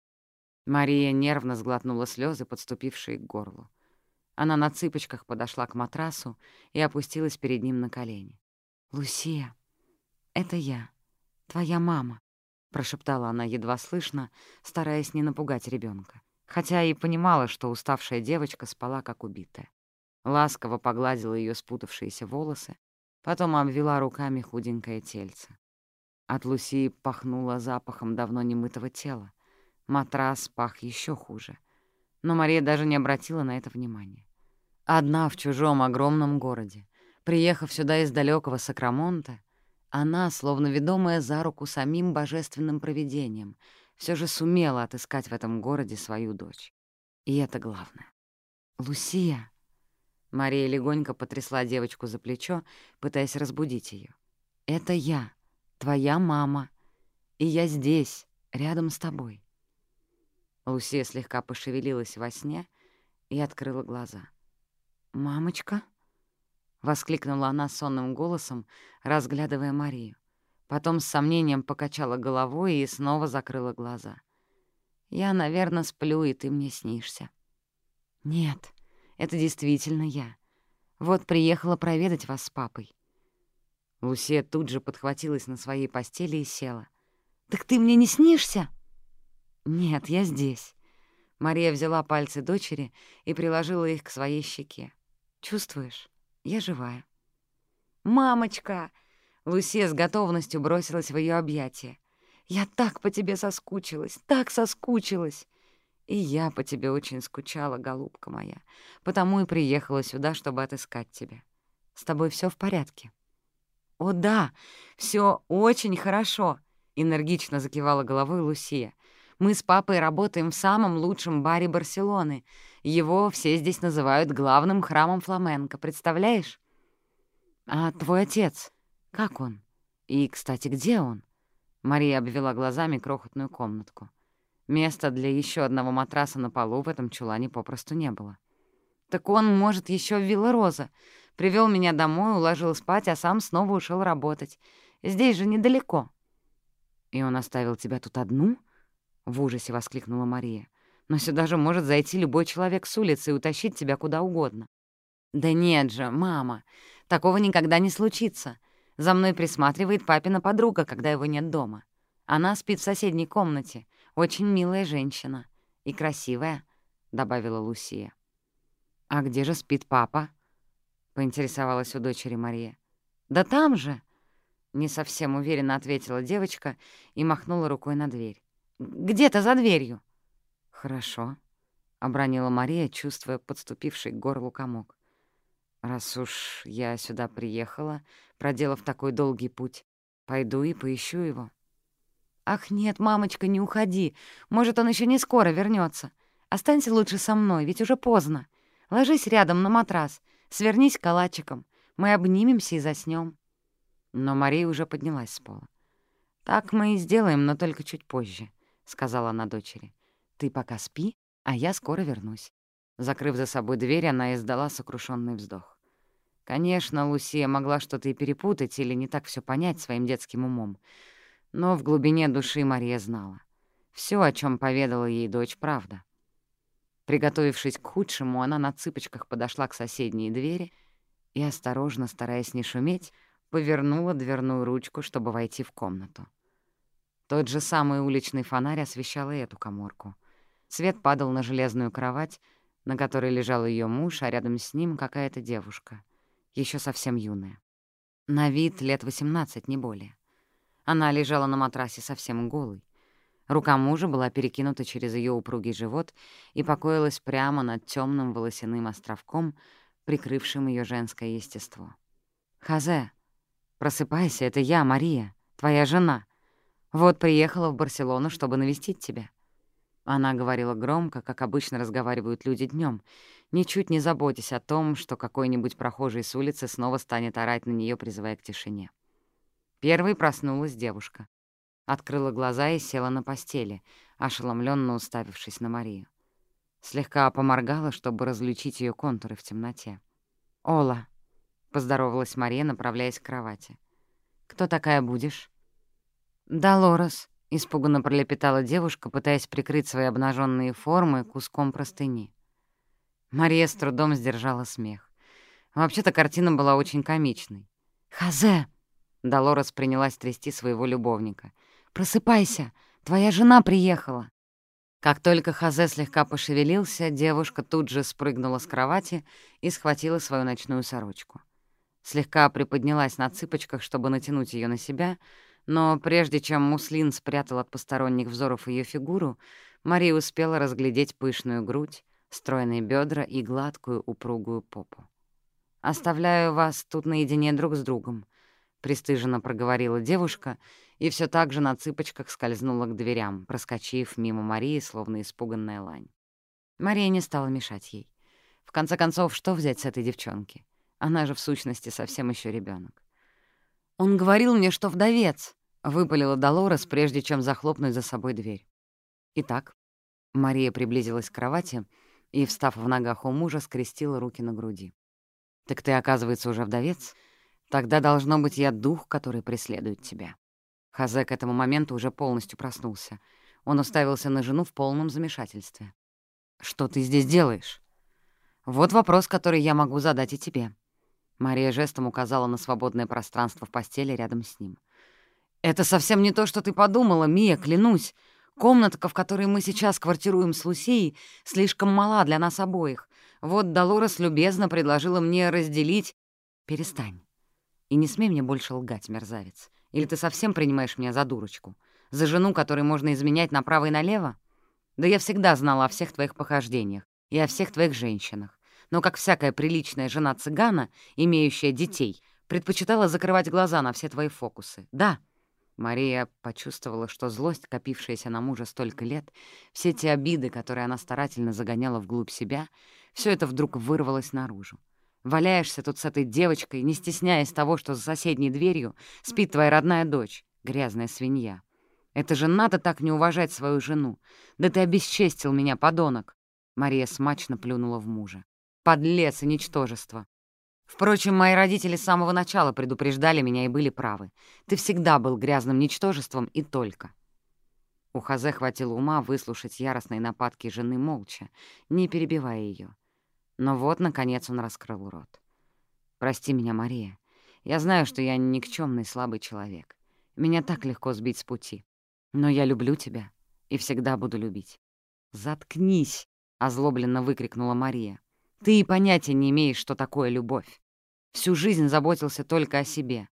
Мария нервно сглотнула слезы, подступившие к горлу. Она на цыпочках подошла к матрасу и опустилась перед ним на колени. «Лусия, это я, твоя мама», — прошептала она едва слышно, стараясь не напугать ребенка, хотя и понимала, что уставшая девочка спала как убитая. Ласково погладила ее спутавшиеся волосы, потом обвела руками худенькое тельце. От Лусии пахнуло запахом давно немытого тела. Матрас пах еще хуже. Но Мария даже не обратила на это внимания. Одна в чужом огромном городе, приехав сюда из далекого Сакрамонта, она, словно ведомая за руку самим божественным провидением, все же сумела отыскать в этом городе свою дочь. И это главное. «Лусия!» Мария легонько потрясла девочку за плечо, пытаясь разбудить ее. «Это я, твоя мама, и я здесь, рядом с тобой». Лусия слегка пошевелилась во сне и открыла глаза. «Мамочка?» — воскликнула она сонным голосом, разглядывая Марию. Потом с сомнением покачала головой и снова закрыла глаза. «Я, наверное, сплю, и ты мне снишься». «Нет, это действительно я. Вот приехала проведать вас с папой». Лусия тут же подхватилась на своей постели и села. «Так ты мне не снишься?» «Нет, я здесь». Мария взяла пальцы дочери и приложила их к своей щеке. Чувствуешь? Я живая». «Мамочка!» Лусия с готовностью бросилась в ее объятия. «Я так по тебе соскучилась, так соскучилась!» «И я по тебе очень скучала, голубка моя, потому и приехала сюда, чтобы отыскать тебя. С тобой все в порядке?» «О да, все очень хорошо!» — энергично закивала головой Лусия. Мы с папой работаем в самом лучшем баре Барселоны. Его все здесь называют главным храмом фламенко, представляешь? А твой отец, как он? И, кстати, где он? Мария обвела глазами крохотную комнатку. Места для еще одного матраса на полу в этом чулане попросту не было. Так он, может, еще в Вилла Роза. Привел меня домой, уложил спать, а сам снова ушел работать. Здесь же недалеко. И он оставил тебя тут одну? В ужасе воскликнула Мария. «Но сюда же может зайти любой человек с улицы и утащить тебя куда угодно». «Да нет же, мама, такого никогда не случится. За мной присматривает папина подруга, когда его нет дома. Она спит в соседней комнате. Очень милая женщина. И красивая», — добавила Лусия. «А где же спит папа?» — поинтересовалась у дочери Мария. «Да там же!» — не совсем уверенно ответила девочка и махнула рукой на дверь. «Где-то за дверью». «Хорошо», — обронила Мария, чувствуя подступивший к горлу комок. «Раз уж я сюда приехала, проделав такой долгий путь, пойду и поищу его». «Ах нет, мамочка, не уходи. Может, он еще не скоро вернется. Останься лучше со мной, ведь уже поздно. Ложись рядом на матрас, свернись калачиком. Мы обнимемся и заснем. Но Мария уже поднялась с пола. «Так мы и сделаем, но только чуть позже», — сказала она дочери. «Ты пока спи, а я скоро вернусь». Закрыв за собой дверь, она издала сокрушенный вздох. Конечно, Лусия могла что-то и перепутать или не так все понять своим детским умом, но в глубине души Мария знала. Все, о чем поведала ей дочь, правда. Приготовившись к худшему, она на цыпочках подошла к соседней двери и, осторожно, стараясь не шуметь, повернула дверную ручку, чтобы войти в комнату. Тот же самый уличный фонарь освещал и эту коморку. Свет падал на железную кровать, на которой лежал ее муж, а рядом с ним какая-то девушка, еще совсем юная. На вид лет 18, не более. Она лежала на матрасе совсем голой. Рука мужа была перекинута через ее упругий живот и покоилась прямо над темным волосяным островком, прикрывшим ее женское естество. «Хазе, просыпайся, это я, Мария, твоя жена. Вот приехала в Барселону, чтобы навестить тебя». Она говорила громко, как обычно разговаривают люди днем, ничуть не заботясь о том, что какой-нибудь прохожий с улицы снова станет орать на нее, призывая к тишине. Первой проснулась девушка. Открыла глаза и села на постели, ошеломленно уставившись на Марию. Слегка поморгала, чтобы различить ее контуры в темноте. «Ола», — поздоровалась Мария, направляясь к кровати. «Кто такая будешь?» «Долорес», — испуганно пролепетала девушка, пытаясь прикрыть свои обнаженные формы куском простыни. Мария с трудом сдержала смех. Вообще-то картина была очень комичной. «Хазе!» Долорес принялась трясти своего любовника. «Просыпайся! Твоя жена приехала!» Как только Хазе слегка пошевелился, девушка тут же спрыгнула с кровати и схватила свою ночную сорочку. Слегка приподнялась на цыпочках, чтобы натянуть ее на себя, но прежде чем Муслин спрятал от посторонних взоров ее фигуру, Мария успела разглядеть пышную грудь, стройные бедра и гладкую упругую попу. «Оставляю вас тут наедине друг с другом», — пристыженно проговорила девушка и все так же на цыпочках скользнула к дверям, проскочив мимо Марии, словно испуганная лань. Мария не стала мешать ей. В конце концов, что взять с этой девчонки? Она же, в сущности, совсем еще ребенок. «Он говорил мне, что вдовец», — выпалила Долорес, прежде чем захлопнуть за собой дверь. Итак, Мария приблизилась к кровати и, встав в ногах у мужа, скрестила руки на груди. «Так ты, оказывается, уже вдовец?» Тогда должно быть я дух, который преследует тебя. Хазе к этому моменту уже полностью проснулся. Он уставился на жену в полном замешательстве. «Что ты здесь делаешь?» «Вот вопрос, который я могу задать и тебе». Мария жестом указала на свободное пространство в постели рядом с ним. «Это совсем не то, что ты подумала, Мия, клянусь. Комнатка, в которой мы сейчас квартируем с Лусией, слишком мала для нас обоих. Вот Долорес любезно предложила мне разделить...» «Перестань. И не смей мне больше лгать, мерзавец. Или ты совсем принимаешь меня за дурочку? За жену, которой можно изменять направо и налево? Да я всегда знала о всех твоих похождениях и о всех твоих женщинах. Но как всякая приличная жена цыгана, имеющая детей, предпочитала закрывать глаза на все твои фокусы. Да, Мария почувствовала, что злость, копившаяся на мужа столько лет, все те обиды, которые она старательно загоняла вглубь себя, все это вдруг вырвалось наружу. Валяешься тут с этой девочкой, не стесняясь того, что за соседней дверью спит твоя родная дочь, грязная свинья. Это же надо так не уважать свою жену. Да ты обесчестил меня, подонок!» Мария смачно плюнула в мужа. «Подлец и ничтожество!» Впрочем, мои родители с самого начала предупреждали меня и были правы. Ты всегда был грязным ничтожеством и только. У Хазе хватило ума выслушать яростные нападки жены молча, не перебивая ее. Но вот, наконец, он раскрыл рот. «Прости меня, Мария. Я знаю, что я никчёмный слабый человек. Меня так легко сбить с пути. Но я люблю тебя и всегда буду любить. «Заткнись!» — озлобленно выкрикнула Мария. «Ты и понятия не имеешь, что такое любовь. Всю жизнь заботился только о себе.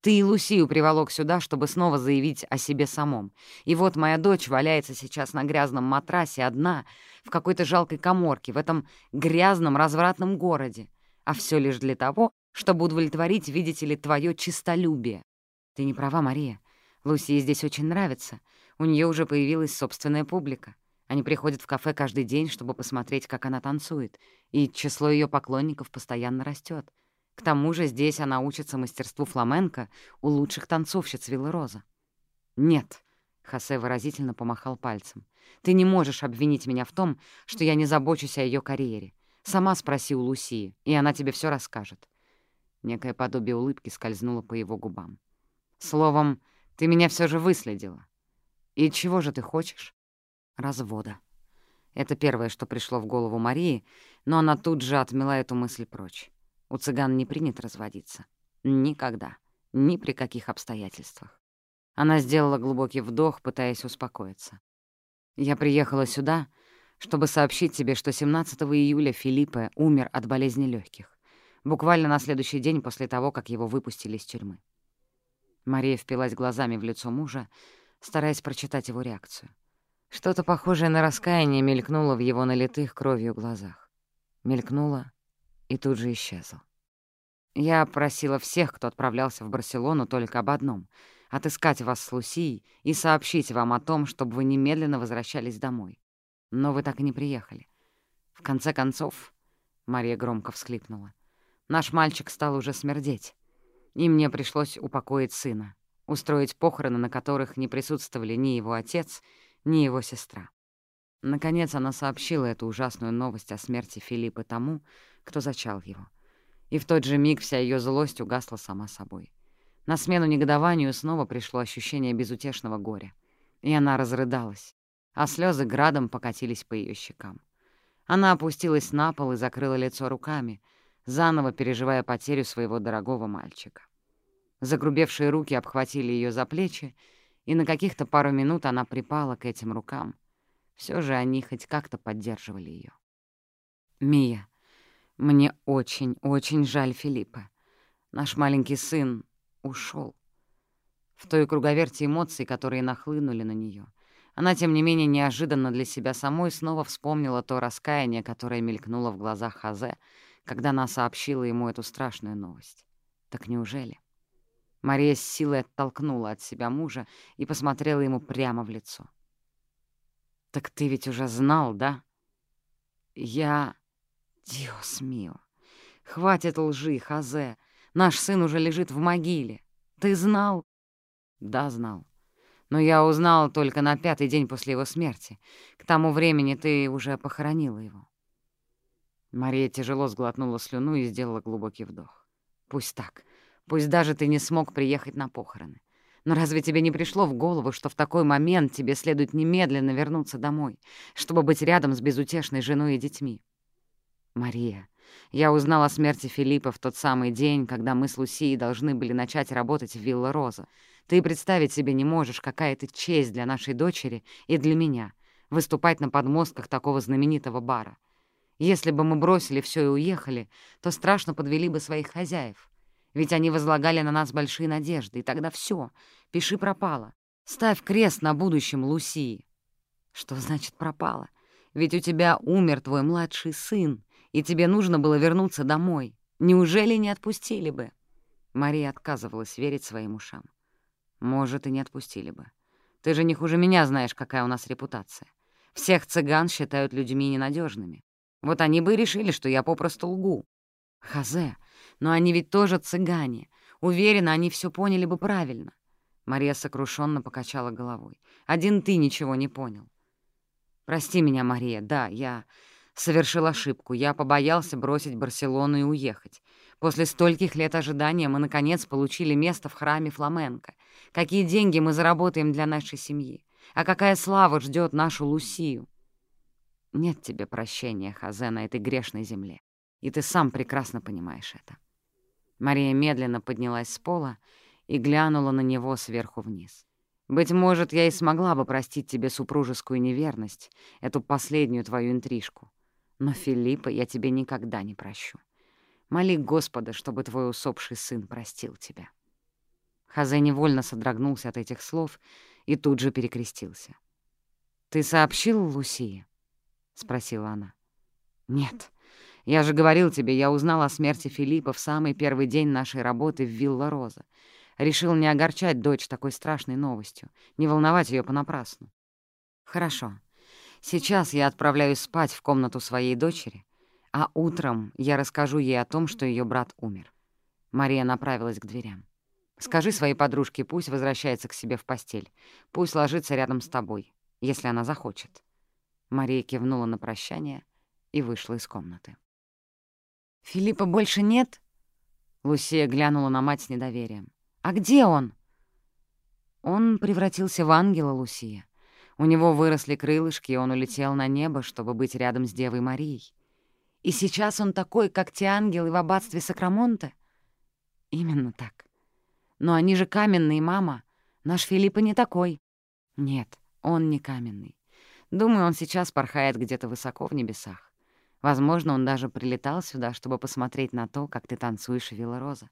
Ты и Лусию приволок сюда, чтобы снова заявить о себе самом. И вот моя дочь валяется сейчас на грязном матрасе одна, в какой-то жалкой коморке, в этом грязном развратном городе. А все лишь для того, чтобы удовлетворить, видите ли, твое чистолюбие. Ты не права, Мария. Лусии здесь очень нравится. У нее уже появилась собственная публика. Они приходят в кафе каждый день, чтобы посмотреть, как она танцует, и число ее поклонников постоянно растет. К тому же здесь она учится мастерству фламенко у лучших танцовщиц Виллы Роза. «Нет», — Хосе выразительно помахал пальцем, «ты не можешь обвинить меня в том, что я не забочусь о ее карьере. Сама спроси у Лусии, и она тебе все расскажет». Некое подобие улыбки скользнуло по его губам. «Словом, ты меня все же выследила. И чего же ты хочешь?» «Развода». Это первое, что пришло в голову Марии, но она тут же отмела эту мысль прочь. У цыган не принято разводиться. Никогда. Ни при каких обстоятельствах. Она сделала глубокий вдох, пытаясь успокоиться. «Я приехала сюда, чтобы сообщить тебе, что 17 июля Филиппе умер от болезни легких, буквально на следующий день после того, как его выпустили из тюрьмы». Мария впилась глазами в лицо мужа, стараясь прочитать его реакцию. Что-то похожее на раскаяние мелькнуло в его налитых кровью глазах. Мелькнуло и тут же исчезла. Я просила всех, кто отправлялся в Барселону, только об одном — отыскать вас с Лусией и сообщить вам о том, чтобы вы немедленно возвращались домой. Но вы так и не приехали. В конце концов, — Мария громко всхлипнула, — наш мальчик стал уже смердеть, и мне пришлось упокоить сына, устроить похороны, на которых не присутствовали ни его отец, ни его сестра. Наконец она сообщила эту ужасную новость о смерти Филиппа тому, кто зачал его. И в тот же миг вся ее злость угасла сама собой. На смену негодованию снова пришло ощущение безутешного горя. И она разрыдалась, а слезы градом покатились по ее щекам. Она опустилась на пол и закрыла лицо руками, заново переживая потерю своего дорогого мальчика. Загрубевшие руки обхватили ее за плечи, и на каких-то пару минут она припала к этим рукам. Все же они хоть как-то поддерживали ее. «Мия, мне очень, очень жаль Филиппа. Наш маленький сын ушел. В той круговерти эмоций, которые нахлынули на нее, она, тем не менее, неожиданно для себя самой снова вспомнила то раскаяние, которое мелькнуло в глазах Хазе, когда она сообщила ему эту страшную новость. Так неужели? Мария с силой оттолкнула от себя мужа и посмотрела ему прямо в лицо. «Так ты ведь уже знал, да?» «Я...» «Диос мио! Хватит лжи, Хазе! Наш сын уже лежит в могиле. Ты знал?» «Да, знал. Но я узнал только на пятый день после его смерти. К тому времени ты уже похоронила его». Мария тяжело сглотнула слюну и сделала глубокий вдох. «Пусть так. Пусть даже ты не смог приехать на похороны. Но разве тебе не пришло в голову, что в такой момент тебе следует немедленно вернуться домой, чтобы быть рядом с безутешной женой и детьми? «Мария, я узнал о смерти Филиппа в тот самый день, когда мы с Лусией должны были начать работать в Вилла Роза. Ты представить себе не можешь, какая это честь для нашей дочери и для меня — выступать на подмостках такого знаменитого бара. Если бы мы бросили все и уехали, то страшно подвели бы своих хозяев. Ведь они возлагали на нас большие надежды, и тогда все, пиши пропало. Ставь крест на будущем Лусии. Что значит пропало? Ведь у тебя умер твой младший сын, и тебе нужно было вернуться домой. Неужели не отпустили бы?» Мария отказывалась верить своим ушам. «Может, и не отпустили бы. Ты же не хуже меня знаешь, какая у нас репутация. Всех цыган считают людьми ненадежными. Вот они бы решили, что я попросту лгу. Хазе, но они ведь тоже цыгане. Уверена, они все поняли бы правильно». Мария сокрушенно покачала головой. «Один ты ничего не понял». «Прости меня, Мария, да, я совершил ошибку. Я побоялся бросить Барселону и уехать. После стольких лет ожидания мы, наконец, получили место в храме Фламенко. Какие деньги мы заработаем для нашей семьи? А какая слава ждет нашу Лусию? Нет тебе прощения, Хазе, на этой грешной земле. И ты сам прекрасно понимаешь это. Мария медленно поднялась с пола и глянула на него сверху вниз. «Быть может, я и смогла бы простить тебе супружескую неверность, эту последнюю твою интрижку. Но Филиппа я тебе никогда не прощу. Моли Господа, чтобы твой усопший сын простил тебя». Хазе невольно содрогнулся от этих слов и тут же перекрестился. «Ты сообщил Лусии?» — спросила она. «Нет. Я же говорил тебе, я узнал о смерти Филиппа в самый первый день нашей работы в Вилла Роза. Решил не огорчать дочь такой страшной новостью, не волновать ее понапрасну. Хорошо. Сейчас я отправляюсь спать в комнату своей дочери, а утром я расскажу ей о том, что ее брат умер. Мария направилась к дверям. Скажи своей подружке, пусть возвращается к себе в постель. Пусть ложится рядом с тобой, если она захочет. Мария кивнула на прощание и вышла из комнаты. «Филиппа больше нет?» Лусия глянула на мать с недоверием. «А где он?» Он превратился в ангела, Лусия. У него выросли крылышки, и он улетел на небо, чтобы быть рядом с Девой Марией. И сейчас он такой, как те ангелы в аббатстве Сакрамонте? Именно так. Но они же каменные, мама. Наш Филиппа не такой. Нет, он не каменный. Думаю, он сейчас порхает где-то высоко в небесах. Возможно, он даже прилетал сюда, чтобы посмотреть на то, как ты танцуешь, Вилла Роза.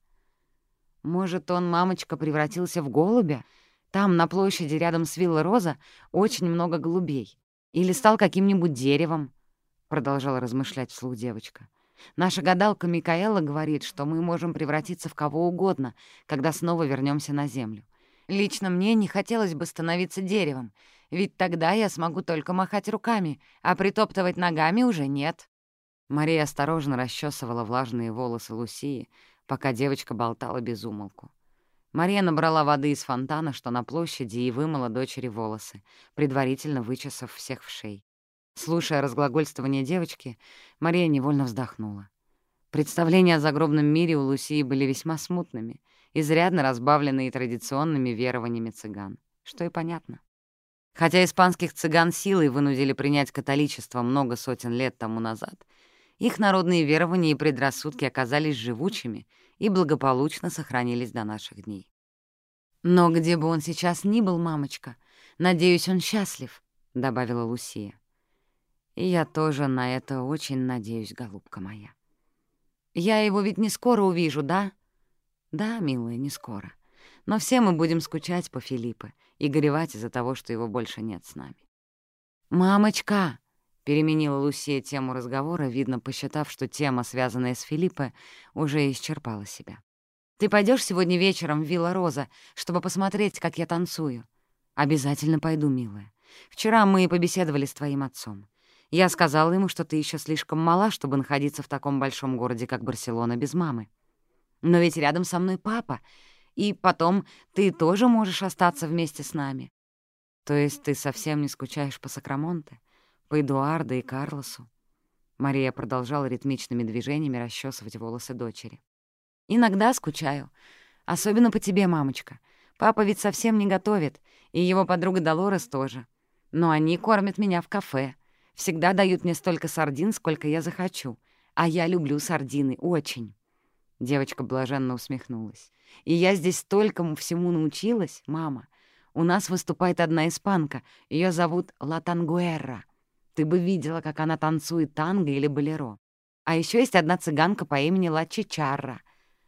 Может, он, мамочка, превратился в голубя? Там, на площади рядом с Вилла Роза, очень много голубей. Или стал каким-нибудь деревом, — продолжала размышлять вслух девочка. Наша гадалка Микаэла говорит, что мы можем превратиться в кого угодно, когда снова вернемся на Землю. Лично мне не хотелось бы становиться деревом, ведь тогда я смогу только махать руками, а притоптывать ногами уже нет. Мария осторожно расчесывала влажные волосы Лусии, пока девочка болтала без умолку. Мария набрала воды из фонтана, что на площади, и вымыла дочери волосы, предварительно вычесав всех в шей. Слушая разглагольствование девочки, Мария невольно вздохнула. Представления о загробном мире у Лусии были весьма смутными, изрядно разбавленные традиционными верованиями цыган, что и понятно. Хотя испанских цыган силой вынудили принять католичество много сотен лет тому назад, их народные верования и предрассудки оказались живучими и благополучно сохранились до наших дней. «Но где бы он сейчас ни был, мамочка, надеюсь, он счастлив», — добавила Лусия. И я тоже на это очень надеюсь, голубка моя. Я его ведь не скоро увижу, да? Да, милая, не скоро. Но все мы будем скучать по Филиппе и горевать из-за того, что его больше нет с нами. «Мамочка!» — переменила Лусия тему разговора, видно, посчитав, что тема, связанная с Филиппе, уже исчерпала себя. «Ты пойдешь сегодня вечером в Вилла Роза, чтобы посмотреть, как я танцую?» «Обязательно пойду, милая. Вчера мы побеседовали с твоим отцом. Я сказала ему, что ты еще слишком мала, чтобы находиться в таком большом городе, как Барселона, без мамы. Но ведь рядом со мной папа, и потом ты тоже можешь остаться вместе с нами. То есть ты совсем не скучаешь по Сакрамонте, по Эдуарду и Карлосу? Мария продолжала ритмичными движениями расчесывать волосы дочери. «Иногда скучаю. Особенно по тебе, мамочка. Папа ведь совсем не готовит, и его подруга Долорес тоже. Но они кормят меня в кафе. Всегда дают мне столько сардин, сколько я захочу. А я люблю сардины, очень». Девочка блаженно усмехнулась. «И я здесь столько всему научилась, мама. У нас выступает одна испанка. Ее зовут Ла Тангуэра. Ты бы видела, как она танцует танго или болеро. А еще есть одна цыганка по имени Ла Чичарра.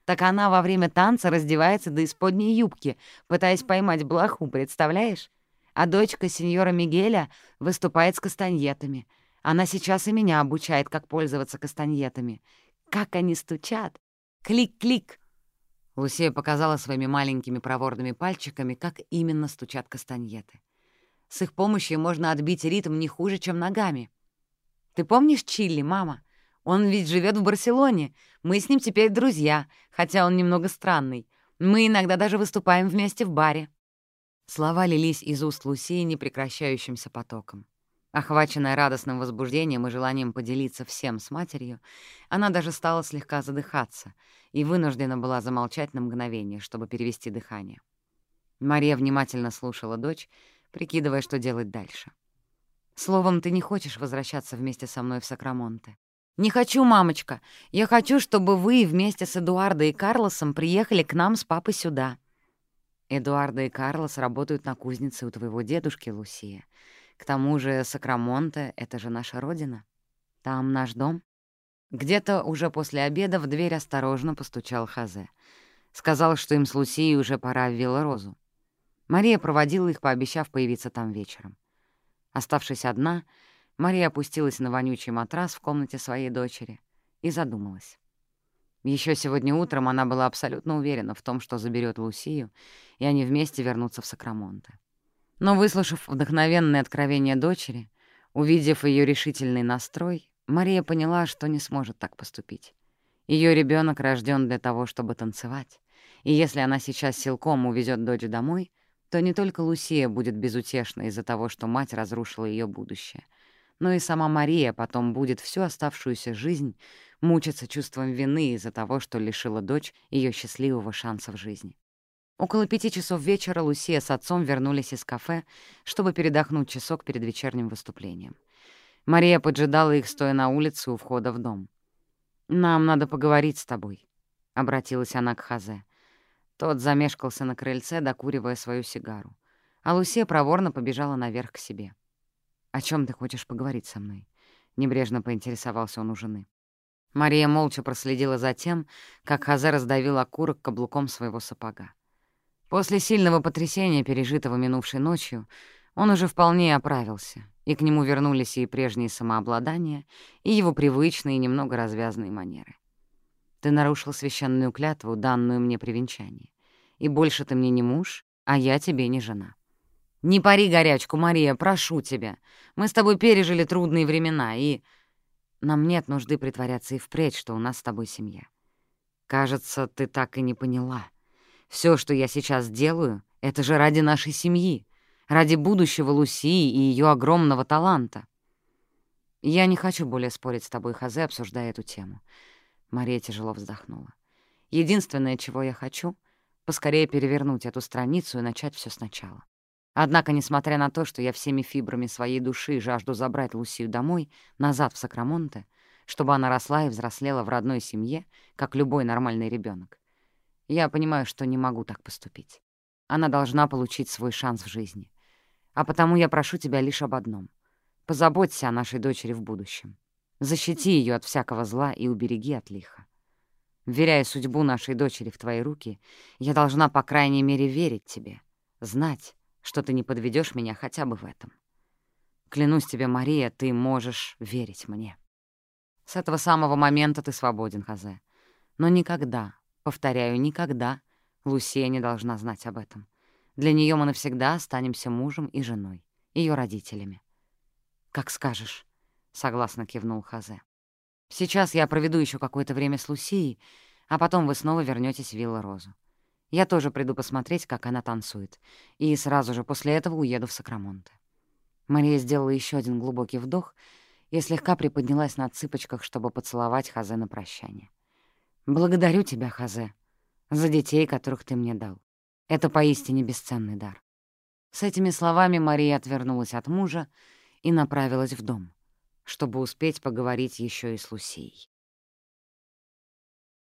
Так она во время танца раздевается до исподней юбки, пытаясь поймать блоху, представляешь? а дочка сеньора Мигеля выступает с кастаньетами. Она сейчас и меня обучает, как пользоваться кастаньетами. Как они стучат! Клик-клик!» Лусия показала своими маленькими проворными пальчиками, как именно стучат кастаньеты. С их помощью можно отбить ритм не хуже, чем ногами. «Ты помнишь Чилли, мама? Он ведь живет в Барселоне. Мы с ним теперь друзья, хотя он немного странный. Мы иногда даже выступаем вместе в баре». Слова лились из уст Лусии непрекращающимся потоком. Охваченная радостным возбуждением и желанием поделиться всем с матерью, она даже стала слегка задыхаться и вынуждена была замолчать на мгновение, чтобы перевести дыхание. Мария внимательно слушала дочь, прикидывая, что делать дальше. «Словом, ты не хочешь возвращаться вместе со мной в Сакрамонте?» «Не хочу, мамочка. Я хочу, чтобы вы вместе с Эдуардо и Карлосом приехали к нам с папой сюда». «Эдуардо и Карлос работают на кузнице у твоего дедушки, Лусия. К тому же Сакрамонте — это же наша родина. Там наш дом». Где-то уже после обеда в дверь осторожно постучал Хазе. Сказал, что им с Лусией уже пора в Вилларозу. Мария проводила их, пообещав появиться там вечером. Оставшись одна, Мария опустилась на вонючий матрас в комнате своей дочери и задумалась. Еще сегодня утром она была абсолютно уверена в том, что заберет Лусию, и они вместе вернутся в Сакрамонте. Но, выслушав вдохновенное откровение дочери, увидев ее решительный настрой, Мария поняла, что не сможет так поступить. Ее ребенок рожден для того, чтобы танцевать, и если она сейчас силком увезет дочь домой, то не только Лусия будет безутешна из-за того, что мать разрушила ее будущее, но и сама Мария потом будет всю оставшуюся жизнь мучиться чувством вины из-за того, что лишила дочь ее счастливого шанса в жизни. Около пяти часов вечера Лусия с отцом вернулись из кафе, чтобы передохнуть часок перед вечерним выступлением. Мария поджидала их, стоя на улице у входа в дом. «Нам надо поговорить с тобой», — обратилась она к Хазе. Тот замешкался на крыльце, докуривая свою сигару. А Лусия проворно побежала наверх к себе. «О чем ты хочешь поговорить со мной?» — небрежно поинтересовался он у жены. Мария молча проследила за тем, как Хазе раздавил окурок каблуком своего сапога. После сильного потрясения, пережитого минувшей ночью, он уже вполне оправился, и к нему вернулись и прежние самообладания, и его привычные, немного развязанные манеры. Ты нарушил священную клятву, данную мне при венчании. И больше ты мне не муж, а я тебе не жена. Не пари горячку, Мария, прошу тебя. Мы с тобой пережили трудные времена, и... Нам нет нужды притворяться и впредь, что у нас с тобой семья. Кажется, ты так и не поняла. Все, что я сейчас делаю, это же ради нашей семьи, ради будущего Лусии и ее огромного таланта. Я не хочу более спорить с тобой, Хазе, обсуждая эту тему. Мария тяжело вздохнула. Единственное, чего я хочу — поскорее перевернуть эту страницу и начать все сначала. Однако, несмотря на то, что я всеми фибрами своей души жажду забрать Лусию домой, назад в Сакрамонте, чтобы она росла и взрослела в родной семье, как любой нормальный ребенок, я понимаю, что не могу так поступить. Она должна получить свой шанс в жизни. А потому я прошу тебя лишь об одном. Позаботься о нашей дочери в будущем. Защити ее от всякого зла и убереги от лиха. Вверяя судьбу нашей дочери в твои руки, я должна, по крайней мере, верить тебе, знать, что ты не подведешь меня хотя бы в этом. Клянусь тебе, Мария, ты можешь верить мне. С этого самого момента ты свободен, Хазе. Но никогда, повторяю, никогда Лусия не должна знать об этом. Для нее мы навсегда останемся мужем и женой, ее родителями. Как скажешь. — согласно кивнул Хазе. «Сейчас я проведу еще какое-то время с Лусией, а потом вы снова вернетесь в Вилла Розу. Я тоже приду посмотреть, как она танцует, и сразу же после этого уеду в Сакрамонте». Мария сделала еще один глубокий вдох и слегка приподнялась на цыпочках, чтобы поцеловать Хазе на прощание. «Благодарю тебя, Хазе, за детей, которых ты мне дал. Это поистине бесценный дар». С этими словами Мария отвернулась от мужа и направилась в дом чтобы успеть поговорить еще и с Лусией.